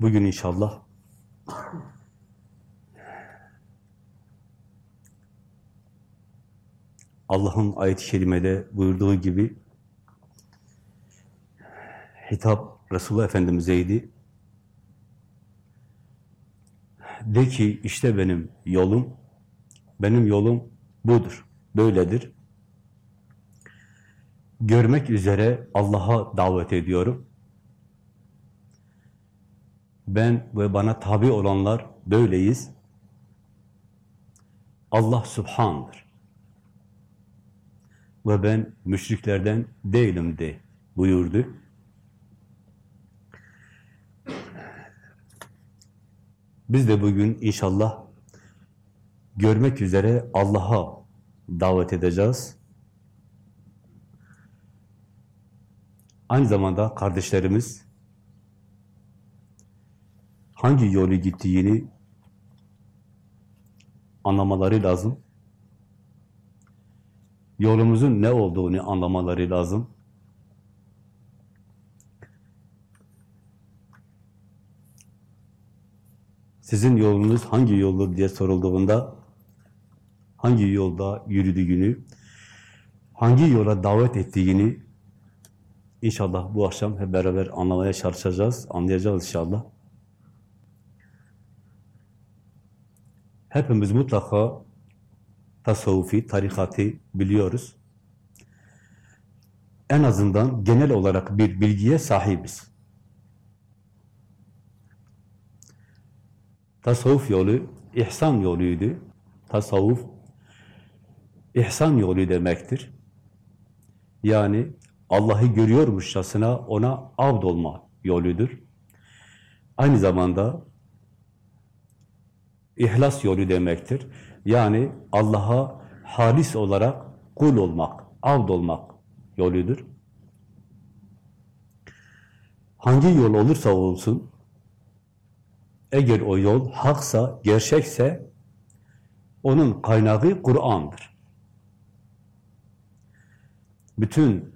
Bugün inşallah Allah'ın ayet-i kerimede buyurduğu gibi hitap Resulullah Efendimiz'eydi. De ki işte benim yolum, benim yolum budur, böyledir. Görmek üzere Allah'a davet ediyorum. Ben ve bana tabi olanlar böyleyiz. Allah Subhan'dır. Ve ben müşriklerden değilim de buyurdu. Biz de bugün inşallah görmek üzere Allah'a davet edeceğiz. Aynı zamanda kardeşlerimiz hangi yolu gittiğini anlamaları lazım. Yolumuzun ne olduğunu anlamaları lazım. Sizin yolunuz hangi yoldur diye sorulduğunda hangi yolda yürüdüğünü, hangi yola davet ettiğini inşallah bu akşam hep beraber anlamaya çalışacağız, anlayacağız inşallah. Hepimiz mutlaka tasavvufi, tarikatı biliyoruz. En azından genel olarak bir bilgiye sahibiz. Tasavvuf yolu ihsan yoluydu. Tasavvuf ihsan yolu demektir. Yani Allah'ı görüyormuşçasına ona avd olma yoludur. Aynı zamanda İhlas yolu demektir. Yani Allah'a halis olarak kul olmak, avd olmak yoludur. Hangi yol olursa olsun, eğer o yol haksa, gerçekse, onun kaynağı Kur'an'dır. Bütün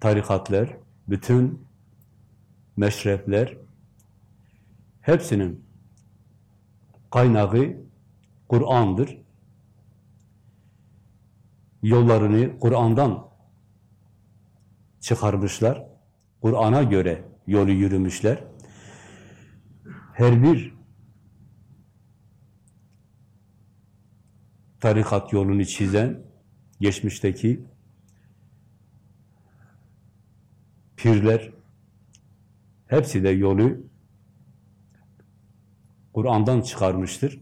tarikatlar, bütün meşrepler, hepsinin kaynağı Kur'an'dır. Yollarını Kur'an'dan çıkarmışlar. Kur'an'a göre yolu yürümüşler. Her bir tarikat yolunu çizen, geçmişteki pirler, hepsi de yolu Kur'an'dan çıkarmıştır.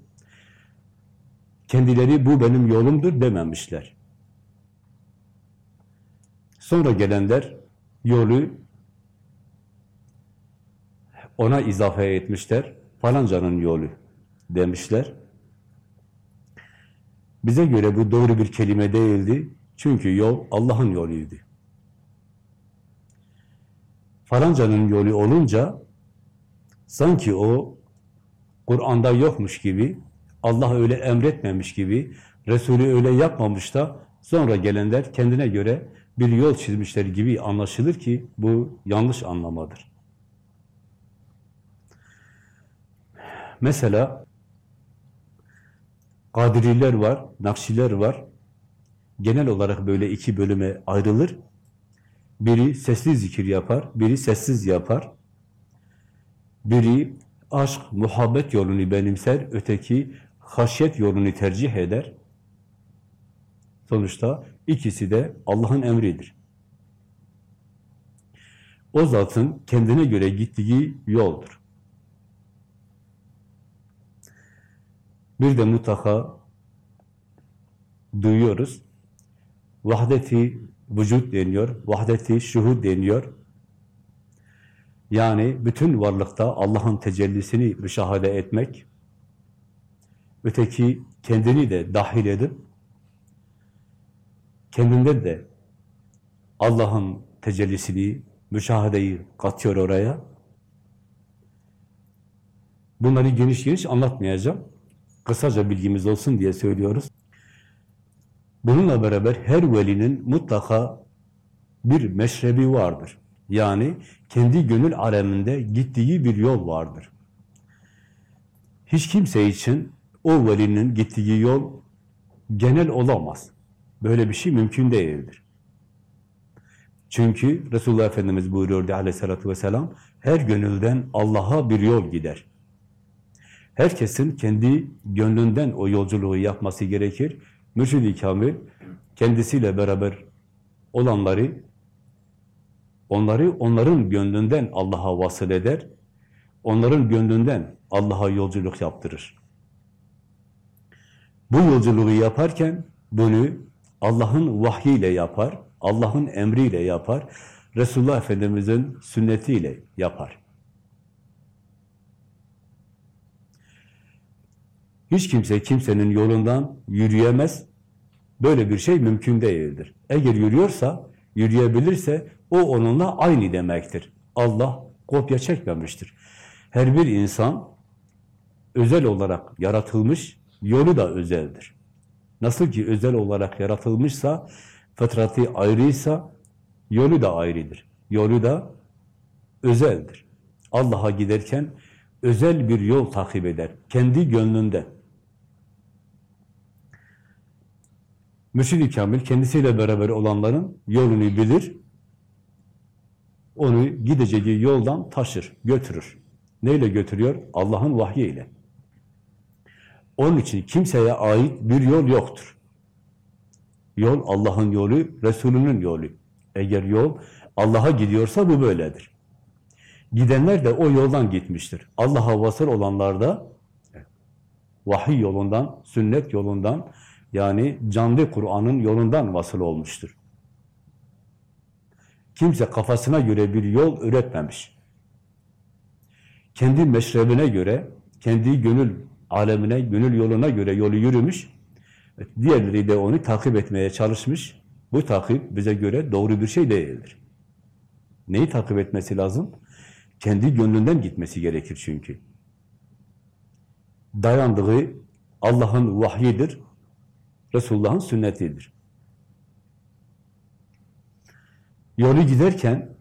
Kendileri bu benim yolumdur dememişler. Sonra gelenler yolu ona izafe etmişler. Falancanın yolu demişler. Bize göre bu doğru bir kelime değildi. Çünkü yol Allah'ın yoluydu. Falancanın yolu olunca sanki o Kur'an'da yokmuş gibi, Allah öyle emretmemiş gibi, Resulü öyle yapmamış da sonra gelenler kendine göre bir yol çizmişler gibi anlaşılır ki bu yanlış anlamadır. Mesela Kadiriler var, Nakşiler var. Genel olarak böyle iki bölüme ayrılır. Biri sesli zikir yapar, biri sessiz yapar. Biri aşk, muhabbet yolunu benimser, öteki haşyet yolunu tercih eder. Sonuçta ikisi de Allah'ın emridir. O zatın kendine göre gittiği yoldur. Bir de mutlaka duyuyoruz. Vahdeti vücut deniyor, vahdeti şuhud deniyor. Yani bütün varlıkta Allah'ın tecellisini müşahede etmek, öteki kendini de dahil edip, kendinde de Allah'ın tecellisini, müşahedeyi katıyor oraya. Bunları geniş geniş anlatmayacağım. Kısaca bilgimiz olsun diye söylüyoruz. Bununla beraber her velinin mutlaka bir meşrebi vardır. Yani kendi gönül aleminde gittiği bir yol vardır. Hiç kimse için o velinin gittiği yol genel olamaz. Böyle bir şey mümkün değildir. Çünkü Resulullah Efendimiz buyuruyordu aleyhissalatü vesselam, her gönülden Allah'a bir yol gider. Herkesin kendi gönlünden o yolculuğu yapması gerekir. Mürşid-i Kamil kendisiyle beraber olanları, onları onların gönlünden Allah'a vasıl eder, onların gönlünden Allah'a yolculuk yaptırır. Bu yolculuğu yaparken bunu Allah'ın vahyiyle yapar, Allah'ın emriyle yapar, Resulullah Efendimiz'in sünnetiyle yapar. Hiç kimse kimsenin yolundan yürüyemez. Böyle bir şey mümkün değildir. Eğer yürüyorsa, yürüyebilirse o onunla aynı demektir. Allah kopya çekmemiştir. Her bir insan özel olarak yaratılmış, yolu da özeldir. Nasıl ki özel olarak yaratılmışsa, fıtratı ayrıysa, yolu da ayrıdır. Yolu da özeldir. Allah'a giderken özel bir yol takip eder. Kendi gönlünde. Mürşid-i Kamil kendisiyle beraber olanların yolunu bilir, onu gideceği yoldan taşır, götürür. Neyle götürüyor? Allah'ın vahyiyle. Onun için kimseye ait bir yol yoktur. Yol Allah'ın yolu, Resulünün yolu. Eğer yol Allah'a gidiyorsa bu böyledir. Gidenler de o yoldan gitmiştir. Allah'a vasıl olanlar da vahiy yolundan, sünnet yolundan, yani canlı Kur'an'ın yolundan vasıl olmuştur. Kimse kafasına göre bir yol üretmemiş. Kendi meşrebine göre, kendi gönül alemine, gönül yoluna göre yolu yürümüş. Diğerleri de onu takip etmeye çalışmış. Bu takip bize göre doğru bir şey değildir. Neyi takip etmesi lazım? Kendi gönlünden gitmesi gerekir çünkü. Dayandığı Allah'ın vahyidir, Resulullah'ın sünnetidir. Yolu giderken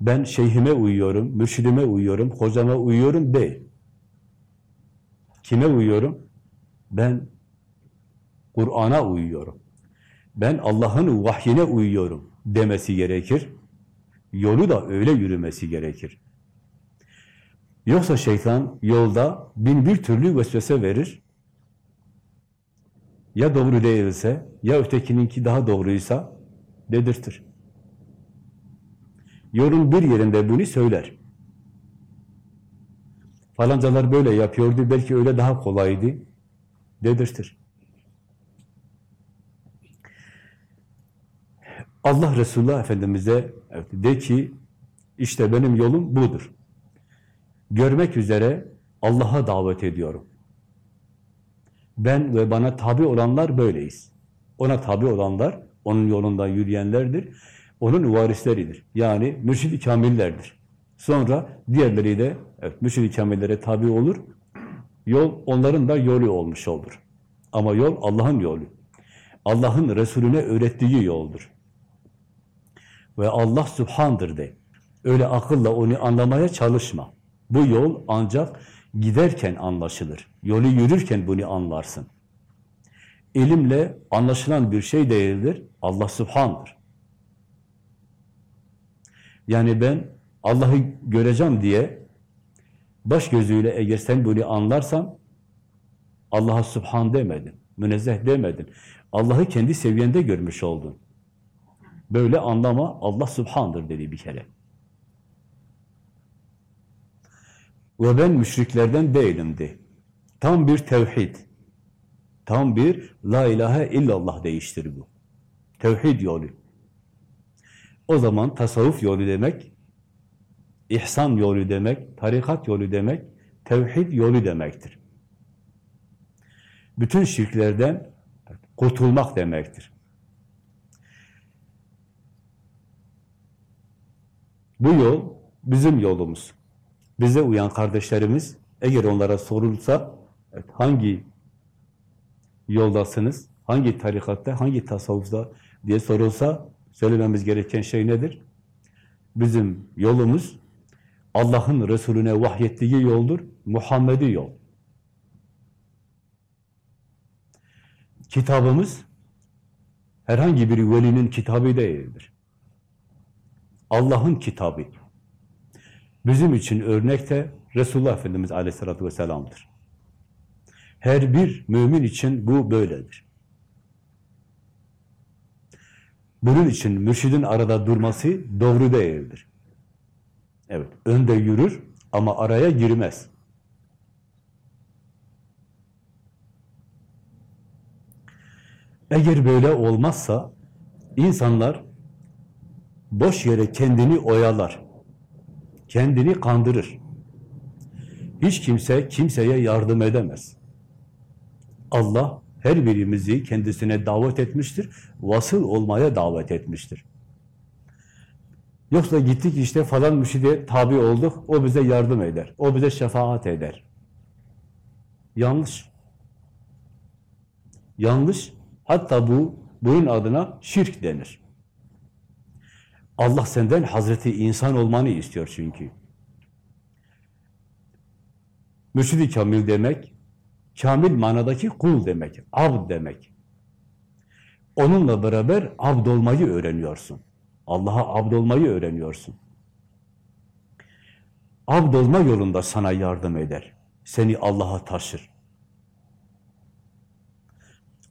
ben şeyhime uyuyorum, mürşidime uyuyorum, hocama uyuyorum değil. Kime uyuyorum? Ben Kur'an'a uyuyorum. Ben Allah'ın vahyine uyuyorum demesi gerekir. Yolu da öyle yürümesi gerekir. Yoksa şeytan yolda bin bir türlü vesvese verir. Ya doğru değilse, ya ötekininki daha doğruysa dedirtir. Yolun bir yerinde bunu söyler. Falancalar böyle yapıyordu, belki öyle daha kolaydı dedirtir. Allah Resulullah Efendimiz'e de ki, işte benim yolum budur. Görmek üzere Allah'a davet ediyorum. Ben ve bana tabi olanlar böyleyiz. Ona tabi olanlar, onun yolunda yürüyenlerdir. Onun varisleridir. Yani mürşid-i kamillerdir. Sonra diğerleri de evet, mürşid-i kamillere tabi olur. Yol onların da yolu olmuş olur. Ama yol Allah'ın yolu. Allah'ın Resulüne öğrettiği yoldur. Ve Allah Subhan'dır de. Öyle akılla onu anlamaya çalışma. Bu yol ancak giderken anlaşılır. Yolu yürürken bunu anlarsın. İlimle anlaşılan bir şey değildir. Allah Subhan'dır. Yani ben Allah'ı göreceğim diye baş gözüyle eğer sen bunu anlarsan Allah'a Subhan demedin, münezzeh demedin. Allah'ı kendi seviyende görmüş oldun. Böyle anlama Allah Subhan'dır dedi bir kere. Ve ben müşriklerden değilimdi. Tam bir tevhid. Tam bir la ilahe illallah değiştir bu. Tevhid yolu. O zaman tasavvuf yolu demek, ihsan yolu demek, tarikat yolu demek, tevhid yolu demektir. Bütün şirklerden kurtulmak demektir. Bu yol bizim yolumuz. Bize uyan kardeşlerimiz, eğer onlara sorulsa, hangi yoldasınız, hangi tarikatta, hangi tasavvufta diye sorulsa, söylememiz gereken şey nedir? Bizim yolumuz, Allah'ın Resulüne vahyettiği yoldur, Muhammed'i yol. Kitabımız, herhangi bir velinin kitabı değildir. Allah'ın kitabı. Bizim için örnek de Resulullah Efendimiz Aleyhisselatü Vesselam'dır. Her bir mümin için bu böyledir. Bunun için mürşidin arada durması doğru değildir. Evet, önde yürür ama araya girmez. Eğer böyle olmazsa insanlar boş yere kendini oyalar, kendini kandırır. Hiç kimse kimseye yardım edemez. Allah her birimizi kendisine davet etmiştir, vasıl olmaya davet etmiştir. Yoksa gittik işte falan müşide tabi olduk, o bize yardım eder, o bize şefaat eder. Yanlış. Yanlış, hatta bu, bunun adına şirk denir. Allah senden Hazreti insan olmanı istiyor çünkü. Mürşid-i Kamil demek, kamil manadaki kul demek, abd demek. Onunla beraber abd olmayı öğreniyorsun. Allah'a abd olmayı öğreniyorsun. Abd olma yolunda sana yardım eder. Seni Allah'a taşır.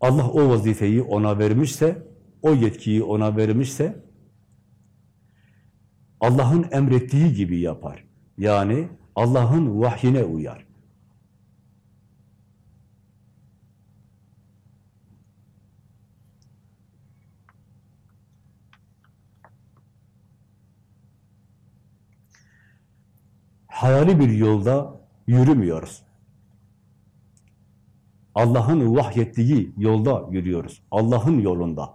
Allah o vazifeyi ona vermişse, o yetkiyi ona vermişse, Allah'ın emrettiği gibi yapar. Yani Allah'ın vahyine uyar. Hayali bir yolda yürümüyoruz. Allah'ın vahyettiği yolda yürüyoruz. Allah'ın yolunda.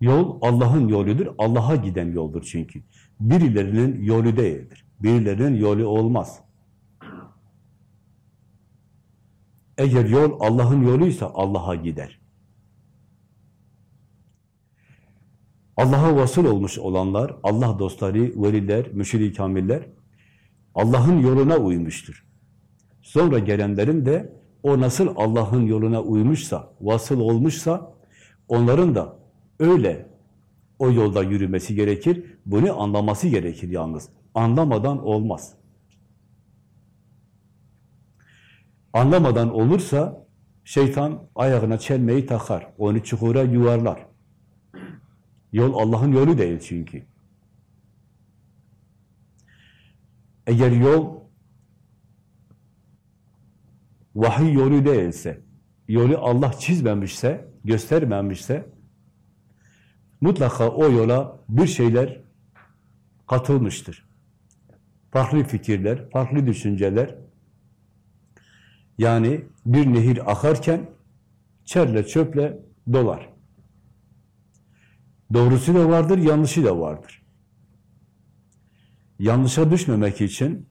Yol Allah'ın yoludur. Allah'a giden yoldur çünkü. Birilerinin yolu değildir. Birilerinin yolu olmaz. Eğer yol Allah'ın yoluysa Allah'a gider. Allah'a vasıl olmuş olanlar, Allah dostları, veliler, müşri kamiller Allah'ın yoluna uymuştur. Sonra gelenlerin de o nasıl Allah'ın yoluna uymuşsa, vasıl olmuşsa onların da öyle o yolda yürümesi gerekir. Bunu anlaması gerekir yalnız. Anlamadan olmaz. Anlamadan olursa şeytan ayağına çelmeyi takar. Onu çukura yuvarlar. Yol Allah'ın yolu değil çünkü. Eğer yol vahiy yolu değilse, yolu Allah çizmemişse, göstermemişse, mutlaka o yola bir şeyler katılmıştır. Farklı fikirler, farklı düşünceler. Yani bir nehir akarken çerle çöple dolar. Doğrusu da vardır, yanlışı da vardır. Yanlışa düşmemek için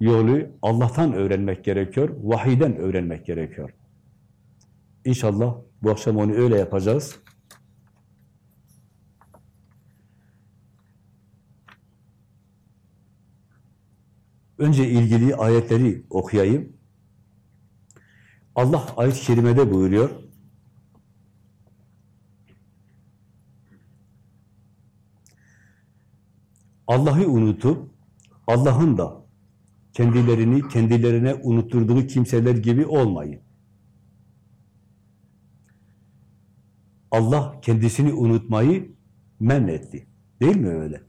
yolu Allah'tan öğrenmek gerekiyor, vahiyden öğrenmek gerekiyor. İnşallah bu akşam onu öyle yapacağız. Önce ilgili ayetleri okuyayım. Allah ayet-i kerimede buyuruyor. Allah'ı unutup Allah'ın da kendilerini kendilerine unutturduğu kimseler gibi olmayın. Allah kendisini unutmayı men etti. Değil mi öyle?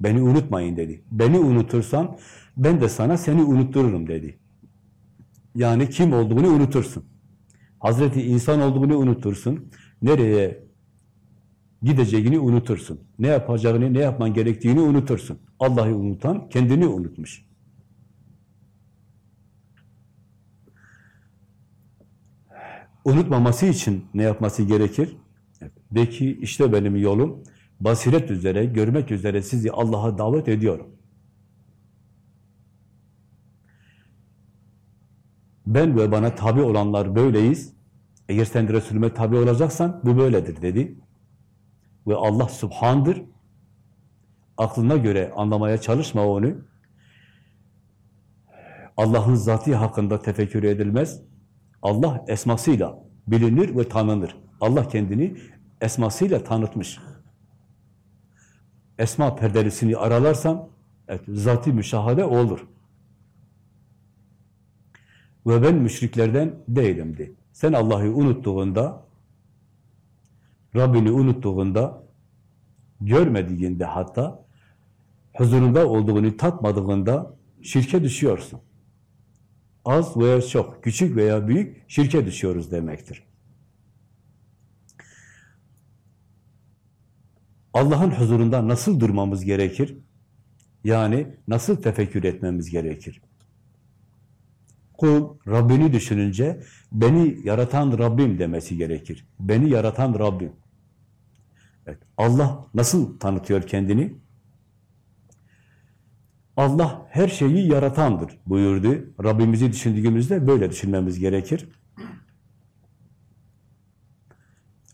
Beni unutmayın dedi. Beni unutursan ben de sana seni unuttururum dedi. Yani kim olduğunu unutursun. Hazreti insan olduğunu unutursun. Nereye gideceğini unutursun. Ne yapacağını, ne yapman gerektiğini unutursun. Allah'ı unutan kendini unutmuş. Unutmaması için ne yapması gerekir? De ki işte benim yolum basiret üzere, görmek üzere sizi Allah'a davet ediyorum. Ben ve bana tabi olanlar böyleyiz. Eğer sen Resulüme tabi olacaksan bu böyledir dedi. Ve Allah subhandır. Aklına göre anlamaya çalışma onu. Allah'ın zatı hakkında tefekkür edilmez. Allah esmasıyla bilinir ve tanınır. Allah kendini esmasıyla tanıtmış. Esma perdelisini aralarsan evet, zati müşahade olur. Ve ben müşriklerden değilimdi. Sen Allah'ı unuttuğunda, Rabbini unuttuğunda, görmediğinde hatta, huzurunda olduğunu tatmadığında şirke düşüyorsun. Az veya çok, küçük veya büyük şirke düşüyoruz demektir. Allah'ın huzurunda nasıl durmamız gerekir? Yani nasıl tefekkür etmemiz gerekir? Kul Rabbini düşününce beni yaratan Rabbim demesi gerekir. Beni yaratan Rabbim. Evet, Allah nasıl tanıtıyor kendini? Allah her şeyi yaratandır buyurdu. Rabbimizi düşündüğümüzde böyle düşünmemiz gerekir.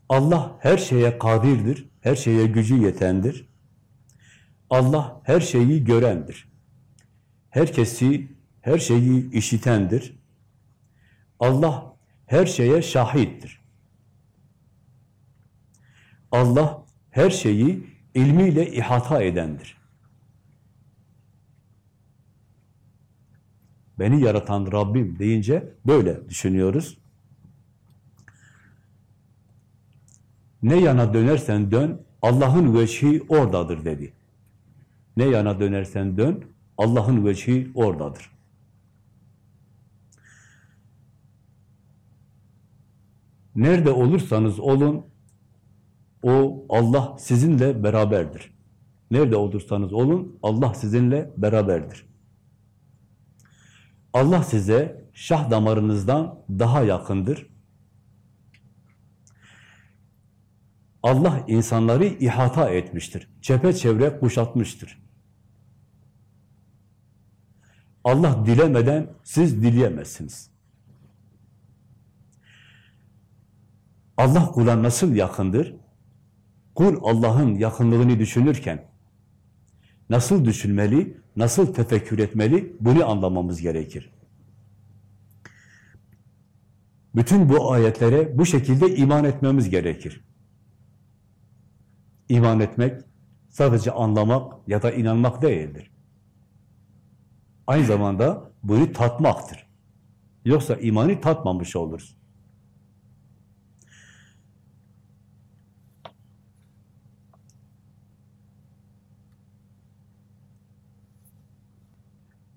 Allah her şeye kadirdir, her şeye gücü yetendir. Allah her şeyi görendir. Herkesi, her şeyi işitendir. Allah her şeye şahittir. Allah her şeyi ilmiyle ihata edendir. Beni yaratan Rabbim deyince böyle düşünüyoruz. Ne yana dönersen dön, Allah'ın veçhi oradadır dedi. Ne yana dönersen dön, Allah'ın veçhi oradadır. Nerede olursanız olun, o Allah sizinle beraberdir. Nerede olursanız olun, Allah sizinle beraberdir. Allah size şah damarınızdan daha yakındır. Allah insanları ihata etmiştir. Çepeçevre kuşatmıştır. Allah dilemeden siz dileyemezsiniz. Allah kula nasıl yakındır? Kul Allah'ın yakınlığını düşünürken nasıl düşünmeli, nasıl tefekkür etmeli bunu anlamamız gerekir. Bütün bu ayetlere bu şekilde iman etmemiz gerekir. İman etmek sadece anlamak ya da inanmak değildir. Aynı zamanda bunu tatmaktır. Yoksa imanı tatmamış oluruz.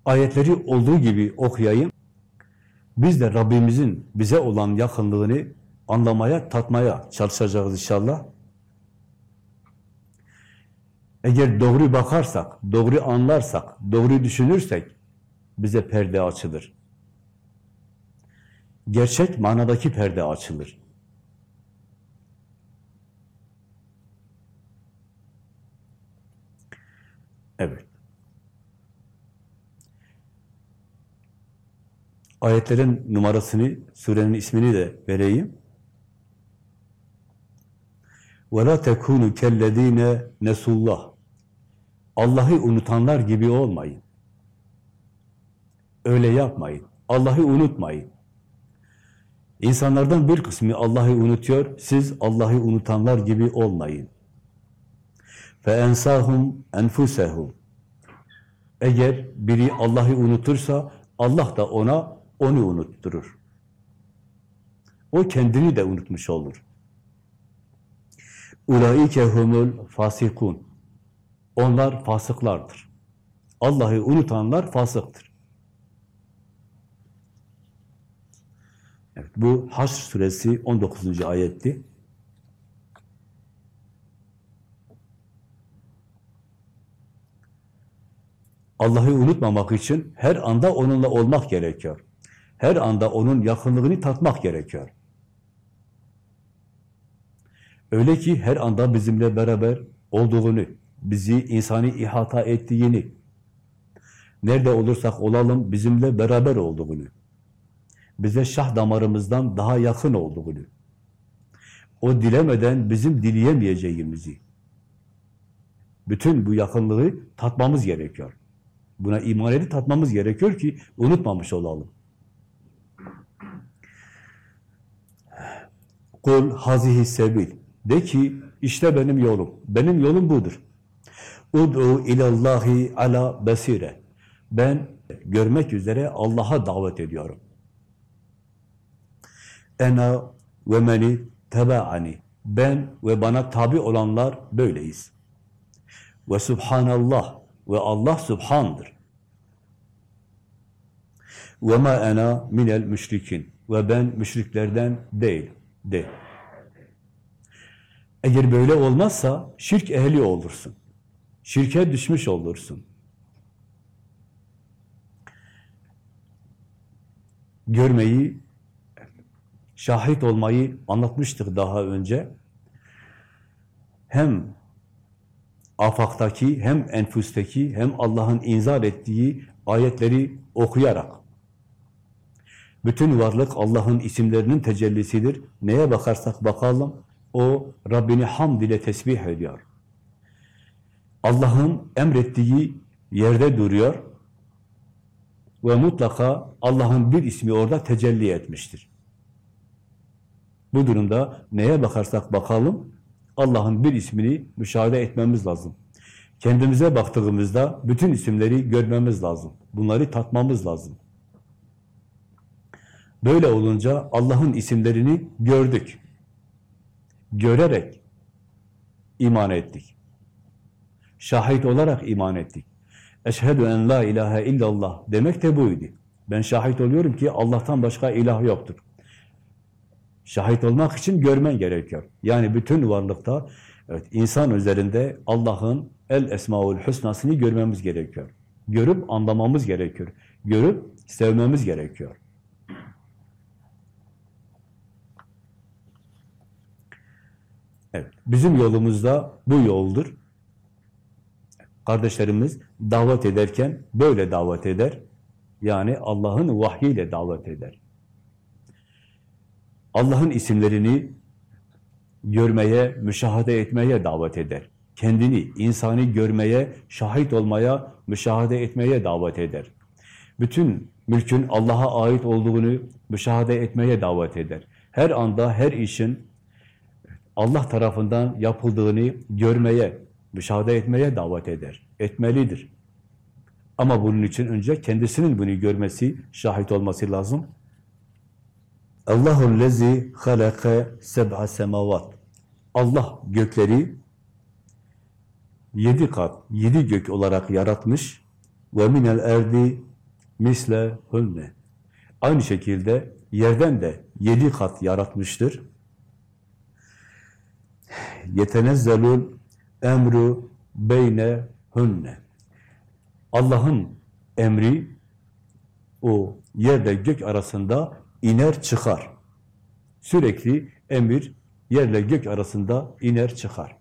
Ayetleri olduğu gibi okuyayım. Biz de Rabbimizin bize olan yakınlığını anlamaya, tatmaya çalışacağız inşallah. Eğer doğru bakarsak, doğru anlarsak, doğru düşünürsek bize perde açılır. Gerçek manadaki perde açılır. Evet. Ayetlerin numarasını, surenin ismini de vereyim. وَلَا تَكُونُ كَلَّذ۪ينَ nesullah. Allah'ı unutanlar gibi olmayın. Öyle yapmayın. Allah'ı unutmayın. İnsanlardan bir kısmı Allah'ı unutuyor, siz Allah'ı unutanlar gibi olmayın. فَاَنْسَاهُمْ اَنْفُسَهُمْ Eğer biri Allah'ı unutursa, Allah da ona onu unutturur. O kendini de unutmuş olur. Ulaike humul fasikun. Onlar fasıklardır. Allah'ı unutanlar fasıktır. Evet. Bu Haşr suresi 19. ayetti. Allah'ı unutmamak için her anda onunla olmak gerekiyor. Her anda onun yakınlığını tatmak gerekiyor. Öyle ki her anda bizimle beraber olduğunu, bizi insani ihata ettiğini, nerede olursak olalım bizimle beraber olduğunu, bize şah damarımızdan daha yakın olduğunu, o dilemeden bizim dileyemeyeceğimizi, bütün bu yakınlığı tatmamız gerekiyor. Buna iman edip tatmamız gerekiyor ki unutmamış olalım. Kul hazihi sebil. De ki işte benim yolum. Benim yolum budur. Ud'u ilallahi ala besire. Ben görmek üzere Allah'a davet ediyorum. Ena ve meni tebaani. Ben ve bana tabi olanlar böyleyiz. Ve subhanallah ve Allah subhandır. Ve ma ena minel müşrikin. Ve ben müşriklerden değil. De. Eğer böyle olmazsa şirk ehli olursun. Şirke düşmüş olursun. Görmeyi, şahit olmayı anlatmıştık daha önce. Hem afaktaki, hem enfusteki, hem Allah'ın inzar ettiği ayetleri okuyarak. Bütün varlık Allah'ın isimlerinin tecellisidir. Neye bakarsak bakalım, o Rabbini hamd ile tesbih ediyor. Allah'ın emrettiği yerde duruyor ve mutlaka Allah'ın bir ismi orada tecelli etmiştir. Bu durumda neye bakarsak bakalım, Allah'ın bir ismini müşahede etmemiz lazım. Kendimize baktığımızda bütün isimleri görmemiz lazım. Bunları tatmamız lazım. Böyle olunca Allah'ın isimlerini gördük. Görerek iman ettik. Şahit olarak iman ettik. Eşhedü en la ilahe illallah demek de buydu. Ben şahit oluyorum ki Allah'tan başka ilah yoktur. Şahit olmak için görmen gerekiyor. Yani bütün varlıkta evet, insan üzerinde Allah'ın el esmaül husnasını görmemiz gerekiyor. Görüp anlamamız gerekiyor. Görüp sevmemiz gerekiyor. Evet, bizim yolumuzda bu yoldur. Kardeşlerimiz davet ederken böyle davet eder. Yani Allah'ın vahyiyle davet eder. Allah'ın isimlerini görmeye, müşahede etmeye davet eder. Kendini, insani görmeye, şahit olmaya, müşahede etmeye davet eder. Bütün mülkün Allah'a ait olduğunu müşahede etmeye davet eder. Her anda, her işin Allah tarafından yapıldığını görmeye, müşahede etmeye davet eder. Etmelidir. Ama bunun için önce kendisinin bunu görmesi, şahit olması lazım. Allahu lezi halaka seb'a semavat. Allah gökleri yedi kat, yedi gök olarak yaratmış ve minel erdi misle hünne. Aynı şekilde yerden de yedi kat yaratmıştır. Yetenezzelul emru beyne hünne. Allah'ın emri o yerle gök arasında iner çıkar. Sürekli emir yerle gök arasında iner çıkar.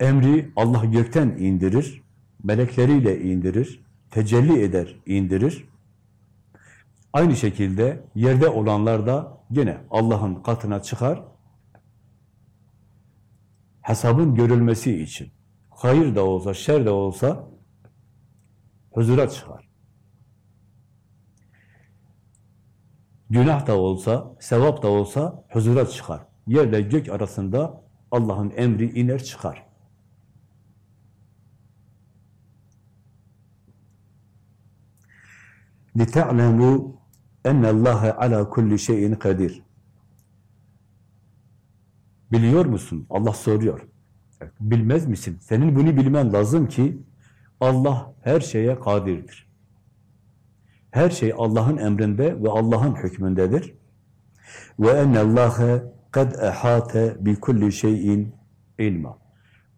Emri Allah gökten indirir, melekleriyle indirir, tecelli eder, indirir. Aynı şekilde yerde olanlar da yine Allah'ın katına çıkar, hesabın görülmesi için. Hayır da olsa, şer de olsa huzura çıkar. Günah da olsa, sevap da olsa huzura çıkar. Yerle gök arasında Allah'ın emri iner çıkar. لِتَعْلَمُوا اَنَّ اللّٰهَ عَلَى كُلِّ شَيْءٍ قَدِيرٍ Biliyor musun? Allah soruyor. Bilmez misin? Senin bunu bilmen lazım ki Allah her şeye kadirdir. Her şey Allah'ın emrinde ve Allah'ın hükmündedir. Ve ennallâhe kad ehâte bi kulli şeyin ilma.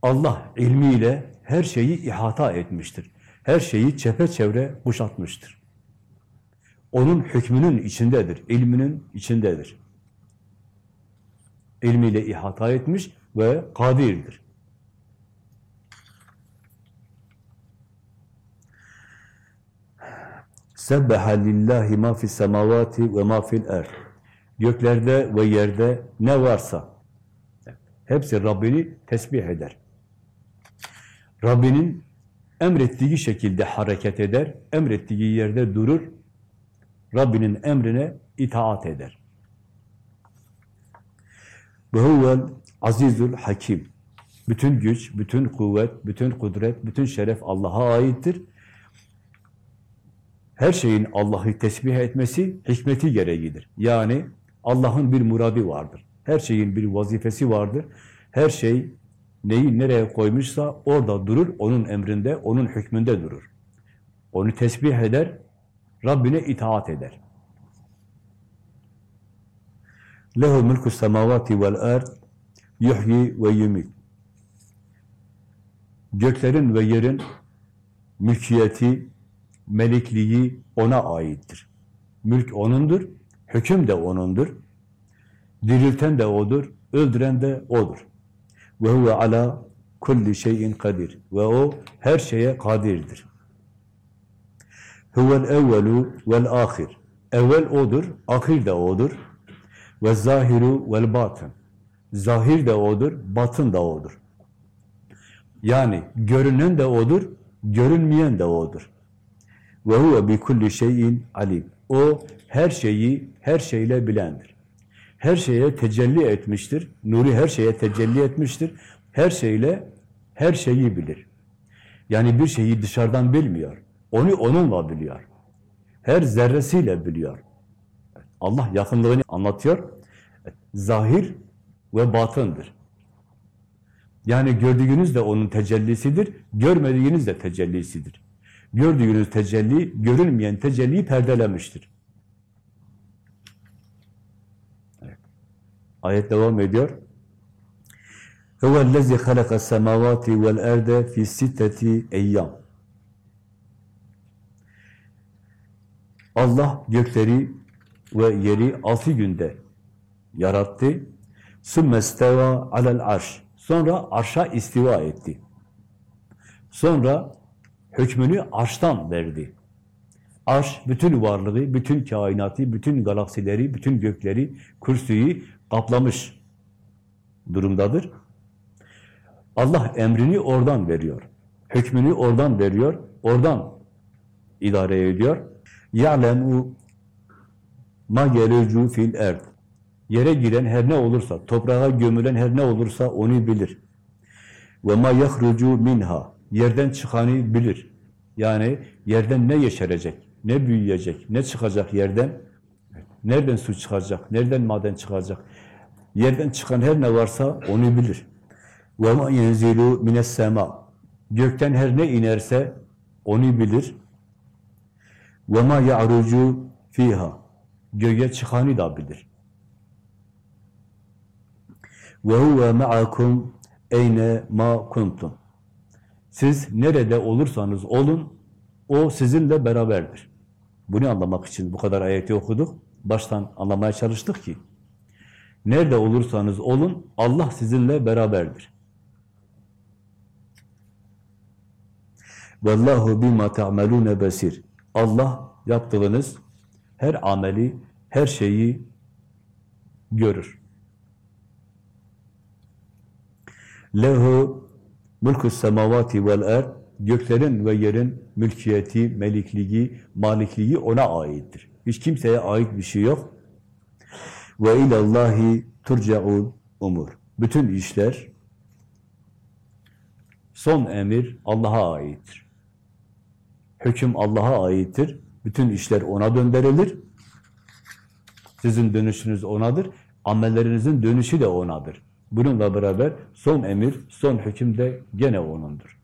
Allah ilmiyle her şeyi ihata etmiştir. Her şeyi çepeçevre kuşatmıştır. Onun hükmünün içindedir, ilminin içindedir. İlmiyle ihata etmiş ve kadirdir. Sebbeha lillahi ma fis semavati ve ma fil erd. Göklerde ve yerde ne varsa hepsi Rabbini tesbih eder. Rabbinin emrettiği şekilde hareket eder, emrettiği yerde durur, Rabbinin emrine itaat eder. Ve huvel azizul hakim. Bütün güç, bütün kuvvet, bütün kudret, bütün şeref Allah'a aittir. Her şeyin Allah'ı tesbih etmesi hikmeti gereğidir. Yani Allah'ın bir muradi vardır. Her şeyin bir vazifesi vardır. Her şey neyi nereye koymuşsa orada durur, onun emrinde, onun hükmünde durur. Onu tesbih eder, Rabbine itaat eder. Lehu mulku semavati vel ard yuhyi ve yumit. Göklerin ve yerin mülkiyeti, melikliği ona aittir. Mülk O'nundur, hüküm de O'nundur. Dirilten de O'dur, öldüren de O'dur. Ve huve ala kulli şeyin kadir. Ve O her şeye kadirdir. Huvel evvelu vel ahir. Evvel O'dur, ahir de O'dur. Ve zahiru vel batın. Zahir de O'dur, batın da O'dur. Yani görünen de O'dur, görünmeyen de O'dur. Ve huve bi kulli şeyin alim. O her şeyi her şeyle bilendir. Her şeye tecelli etmiştir. Nuri her şeye tecelli etmiştir. Her şeyle her şeyi bilir. Yani bir şeyi dışarıdan bilmiyor. Onu onunla biliyor. Her zerresiyle biliyor. Allah yakınlığını anlatıyor. Zahir ve batındır. Yani gördüğünüz de onun tecellisidir, görmediğiniz de tecellisidir. Gördüğünüz tecelli, görünmeyen tecelliyi perdelemiştir. Evet. Ayet devam ediyor. Huvellezî halakas semâvâti vel erde fî sitteti eyyâm. Allah gökleri ve yeri altı günde yarattı. Sümmesteva alel arş. Sonra arşa istiva etti. Sonra hükmünü arştan verdi. Arş bütün varlığı, bütün kainatı, bütün galaksileri, bütün gökleri, kürsüyü kaplamış durumdadır. Allah emrini oradan veriyor. Hükmünü oradan veriyor. Oradan idare ediyor. يَعْلَمُ ma yerucu fil erd. Yere giren her ne olursa, toprağa gömülen her ne olursa onu bilir. Ve ma yahrucu minha. Yerden çıkanı bilir. Yani yerden ne yeşerecek, ne büyüyecek, ne çıkacak yerden? Nereden su çıkacak, nereden maden çıkacak? Yerden çıkan her ne varsa onu bilir. Ve ma yenzilu mines sema. Gökten her ne inerse onu bilir. Ve ma ya'rucu fiha Göğe çıkanı da bilir. Ve huve ma'akum eyne ma kuntum. Siz nerede olursanız olun, o sizinle beraberdir. Bunu anlamak için bu kadar ayeti okuduk. Baştan anlamaya çalıştık ki, nerede olursanız olun, Allah sizinle beraberdir. Vallahu bima ta'malun besir. Allah yaptığınız her ameli, her şeyi görür. Lehu mulku semavati vel erd göklerin ve yerin mülkiyeti, melikliği, malikliği ona aittir. Hiç kimseye ait bir şey yok. Ve ilallahi turcaul umur. Bütün işler son emir Allah'a aittir. Hüküm Allah'a aittir. Bütün işler ona döndürülür. Sizin dönüşünüz onadır. Amellerinizin dönüşü de onadır. Bununla beraber son emir, son hüküm de gene O'nundur.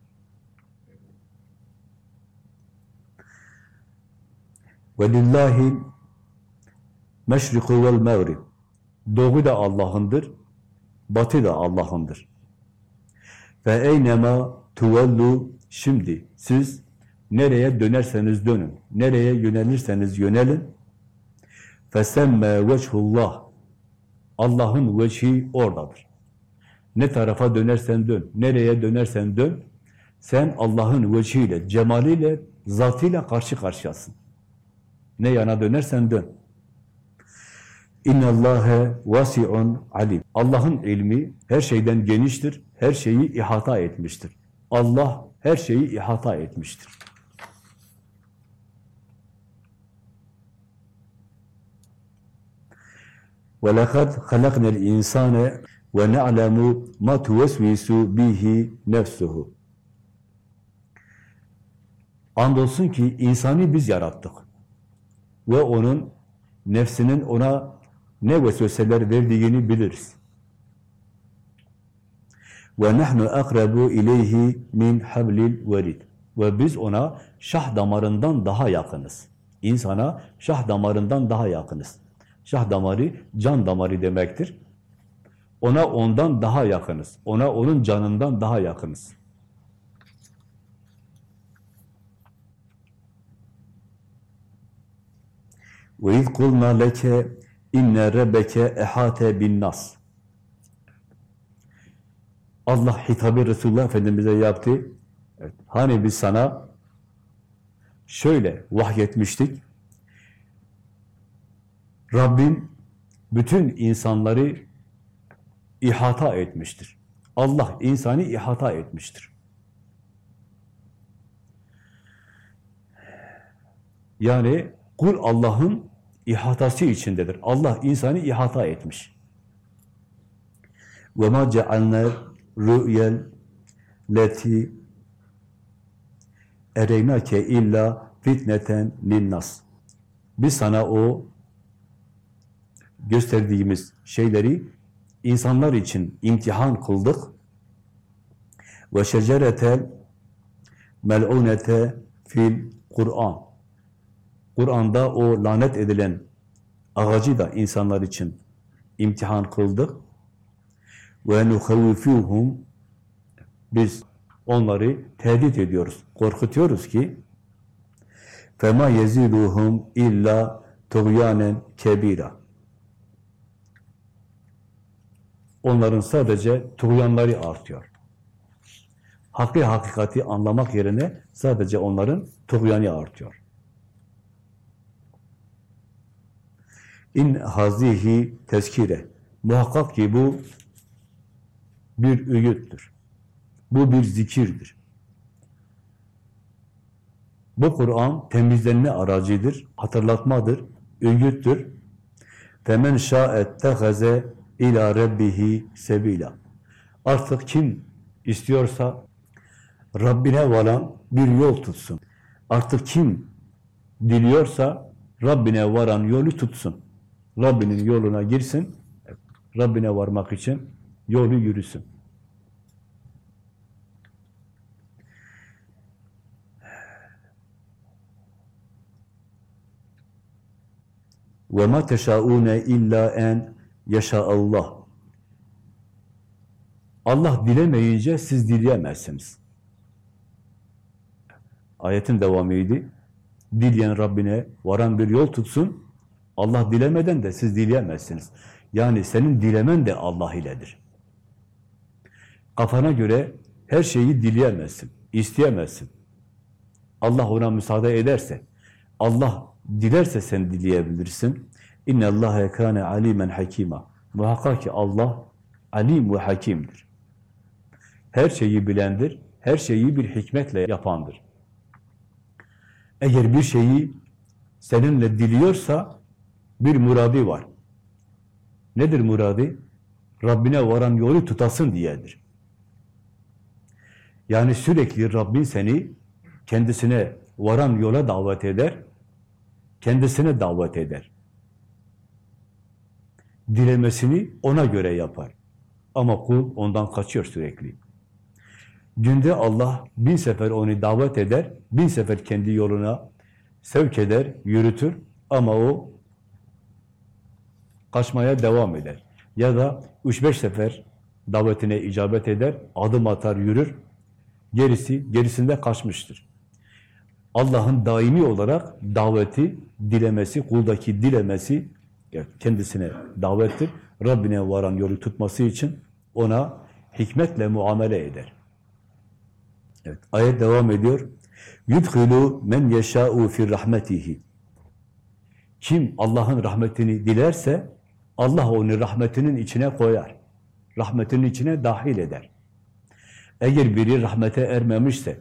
Meşriku vel mağrib. Doğu da Allah'ındır, batı da Allah'ındır. Ve eynema tuvellu şimdi siz nereye dönerseniz dönün, nereye yönelirseniz yönelin. Fesemme veçhullah. Allah'ın veçhi oradadır. Ne tarafa dönersen dön, nereye dönersen dön, sen Allah'ın veçhiyle, cemaliyle, zatıyla karşı karşıyasın. Ne yana dönersen dön. İnna Allahe vasiun alim. Allah'ın ilmi her şeyden geniştir, her şeyi ihata etmiştir. Allah her şeyi ihata etmiştir. وَلَقَدْ خَلَقْنَا الْاِنْسَانَ وَنَعْلَمُ مَا تُوَسْوِسُ بِهِ نَفْسُهُ Andolsun ki insanı biz yarattık. Ve onun nefsinin ona ne vesveseler verdiğini biliriz. Ve nahnu akrabu ileyhi min hablil verid. Ve biz ona şah damarından daha yakınız. İnsana şah damarından daha yakınız. Şah damarı can damarı demektir. Ona ondan daha yakınız. Ona onun canından daha yakınız. Kulna leke inne rabbeke ehate bin nas. Allah hitabı Resulullah Efendimiz'e yaptı. Evet, hani biz sana şöyle vahyetmiştik. Rabbin bütün insanları ihata etmiştir. Allah insanı ihata etmiştir. Yani kul Allah'ın ihatası içindedir. Allah insanı ihata etmiş. وَمَا جَعَلْنَا رُؤْيَا leti ereynake illa fitneten linnas. Biz sana o gösterdiğimiz şeyleri insanlar için imtihan kıldık. Ve şecereten mel'unete fil Kur'an. Kur'an'da o lanet edilen ağacı da insanlar için imtihan kıldık. Ve nuhavvifuhum biz onları tehdit ediyoruz, korkutuyoruz ki fema yeziduhum illa tuğyanen kebira. Onların sadece tuğyanları artıyor. Hakkı hakikati anlamak yerine sadece onların tuğyanı artıyor. İn hazihi tezkire. Muhakkak ki bu bir öğüttür. Bu bir zikirdir. Bu Kur'an temizlenme aracıdır, hatırlatmadır, öğüttür. Femen şa'et tehaze ila rabbihi sebila. Artık kim istiyorsa Rabbine varan bir yol tutsun. Artık kim diliyorsa Rabbine varan yolu tutsun. Rabbinin yoluna girsin, Rabbine varmak için yolu yürüsün. وَمَا تَشَاءُونَ illa en yaşa Allah. Allah dilemeyince siz dileyemezsiniz. Ayetin devamıydı. Dileyen Rabbine varan bir yol tutsun. Allah dilemeden de siz dileyemezsiniz. Yani senin dilemen de Allah iledir. Kafana göre her şeyi dileyemezsin, isteyemezsin. Allah ona müsaade ederse, Allah dilerse sen dileyebilirsin. İnne Allahe kâne alimen hakima. Muhakkak ki Allah alim ve hakimdir. Her şeyi bilendir, her şeyi bir hikmetle yapandır. Eğer bir şeyi seninle diliyorsa bir muradi var. Nedir muradi? Rabbine varan yolu tutasın diyedir. Yani sürekli Rabbin seni kendisine varan yola davet eder, kendisine davet eder. Dilemesini ona göre yapar. Ama kul ondan kaçıyor sürekli. Günde Allah bin sefer onu davet eder, bin sefer kendi yoluna sevk eder, yürütür ama o kaçmaya devam eder. Ya da üç beş sefer davetine icabet eder, adım atar, yürür. Gerisi, gerisinde kaçmıştır. Allah'ın daimi olarak daveti, dilemesi, kuldaki dilemesi kendisine davettir. Rabbine varan yolu tutması için ona hikmetle muamele eder. Evet, ayet devam ediyor. Yudhilu men yeşâ'u fir rahmetihi. Kim Allah'ın rahmetini dilerse Allah onu rahmetinin içine koyar. Rahmetinin içine dahil eder. Eğer biri rahmete ermemişse,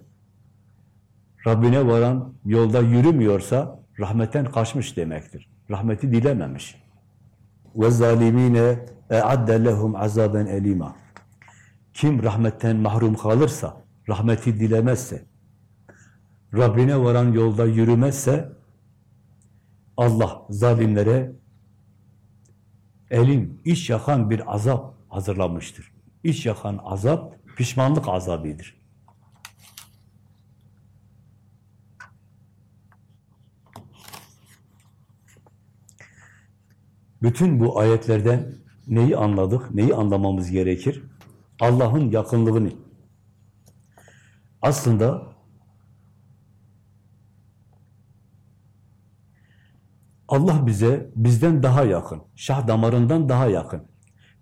Rabbine varan yolda yürümüyorsa rahmetten kaçmış demektir. Rahmeti dilememiş. Ve zalimine e'adde lehum azaben elima. Kim rahmetten mahrum kalırsa, rahmeti dilemezse, Rabbine varan yolda yürümezse, Allah zalimlere elim, iç yakan bir azap hazırlamıştır. İç yakan azap, pişmanlık azabıdır. Bütün bu ayetlerden neyi anladık, neyi anlamamız gerekir? Allah'ın yakınlığını. Aslında Allah bize bizden daha yakın, şah damarından daha yakın.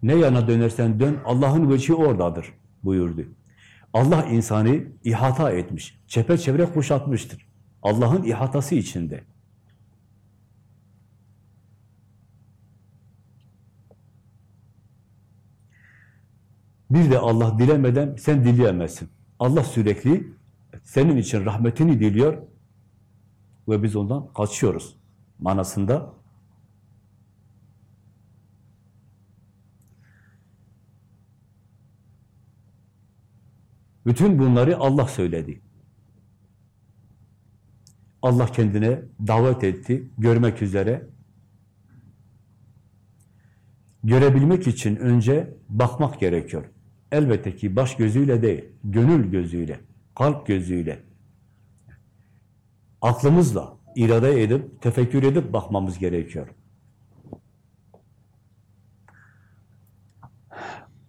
Ne yana dönersen dön, Allah'ın veçi oradadır buyurdu. Allah insanı ihata etmiş, çepeçevre kuşatmıştır. Allah'ın ihatası içinde. Bir de Allah dilemeden sen dileyemezsin. Allah sürekli senin için rahmetini diliyor ve biz ondan kaçıyoruz manasında. Bütün bunları Allah söyledi. Allah kendine davet etti, görmek üzere. Görebilmek için önce bakmak gerekiyor. Elbette ki baş gözüyle değil, gönül gözüyle, kalp gözüyle, aklımızla irade edip, tefekkür edip bakmamız gerekiyor.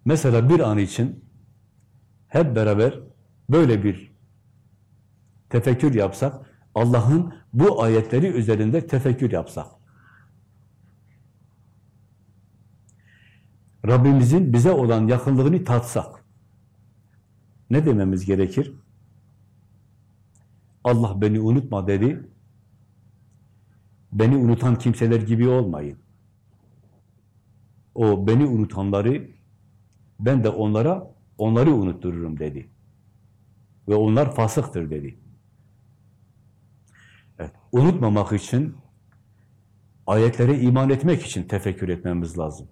Mesela bir an için hep beraber böyle bir tefekkür yapsak, Allah'ın bu ayetleri üzerinde tefekkür yapsak, Rabbimizin bize olan yakınlığını tatsak, ne dememiz gerekir? Allah beni unutma dedi, beni unutan kimseler gibi olmayın. O beni unutanları, ben de onlara, onları unuttururum dedi. Ve onlar fasıktır dedi. Evet, unutmamak için, ayetlere iman etmek için tefekkür etmemiz lazım.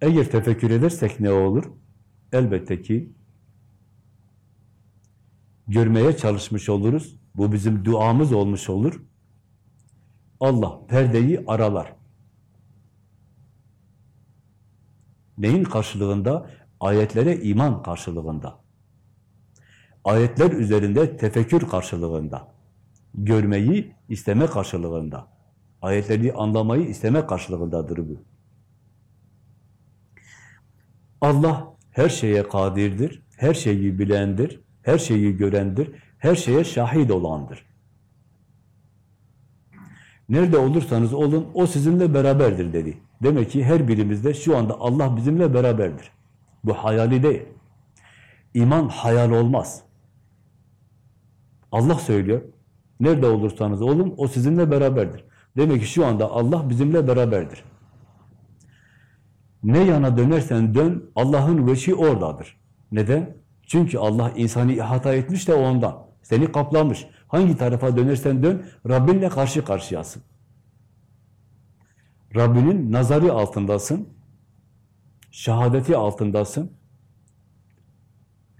Eğer tefekkür edersek ne olur? Elbette ki görmeye çalışmış oluruz. Bu bizim duamız olmuş olur. Allah perdeyi aralar. Neyin karşılığında? Ayetlere iman karşılığında. Ayetler üzerinde tefekkür karşılığında. Görmeyi isteme karşılığında. Ayetleri anlamayı isteme karşılığındadır bu. Allah her şeye kadirdir, her şeyi bilendir, her şeyi görendir, her şeye şahit olandır. Nerede olursanız olun, o sizinle beraberdir dedi. Demek ki her birimizde şu anda Allah bizimle beraberdir. Bu hayali değil. İman hayal olmaz. Allah söylüyor, nerede olursanız olun, o sizinle beraberdir. Demek ki şu anda Allah bizimle beraberdir. Ne yana dönersen dön, Allah'ın veçi oradadır. Neden? Çünkü Allah insanı ihata etmiş de ondan. Seni kaplamış. Hangi tarafa dönersen dön, Rabbinle karşı karşıyasın. Rabbinin nazarı altındasın. Şehadeti altındasın.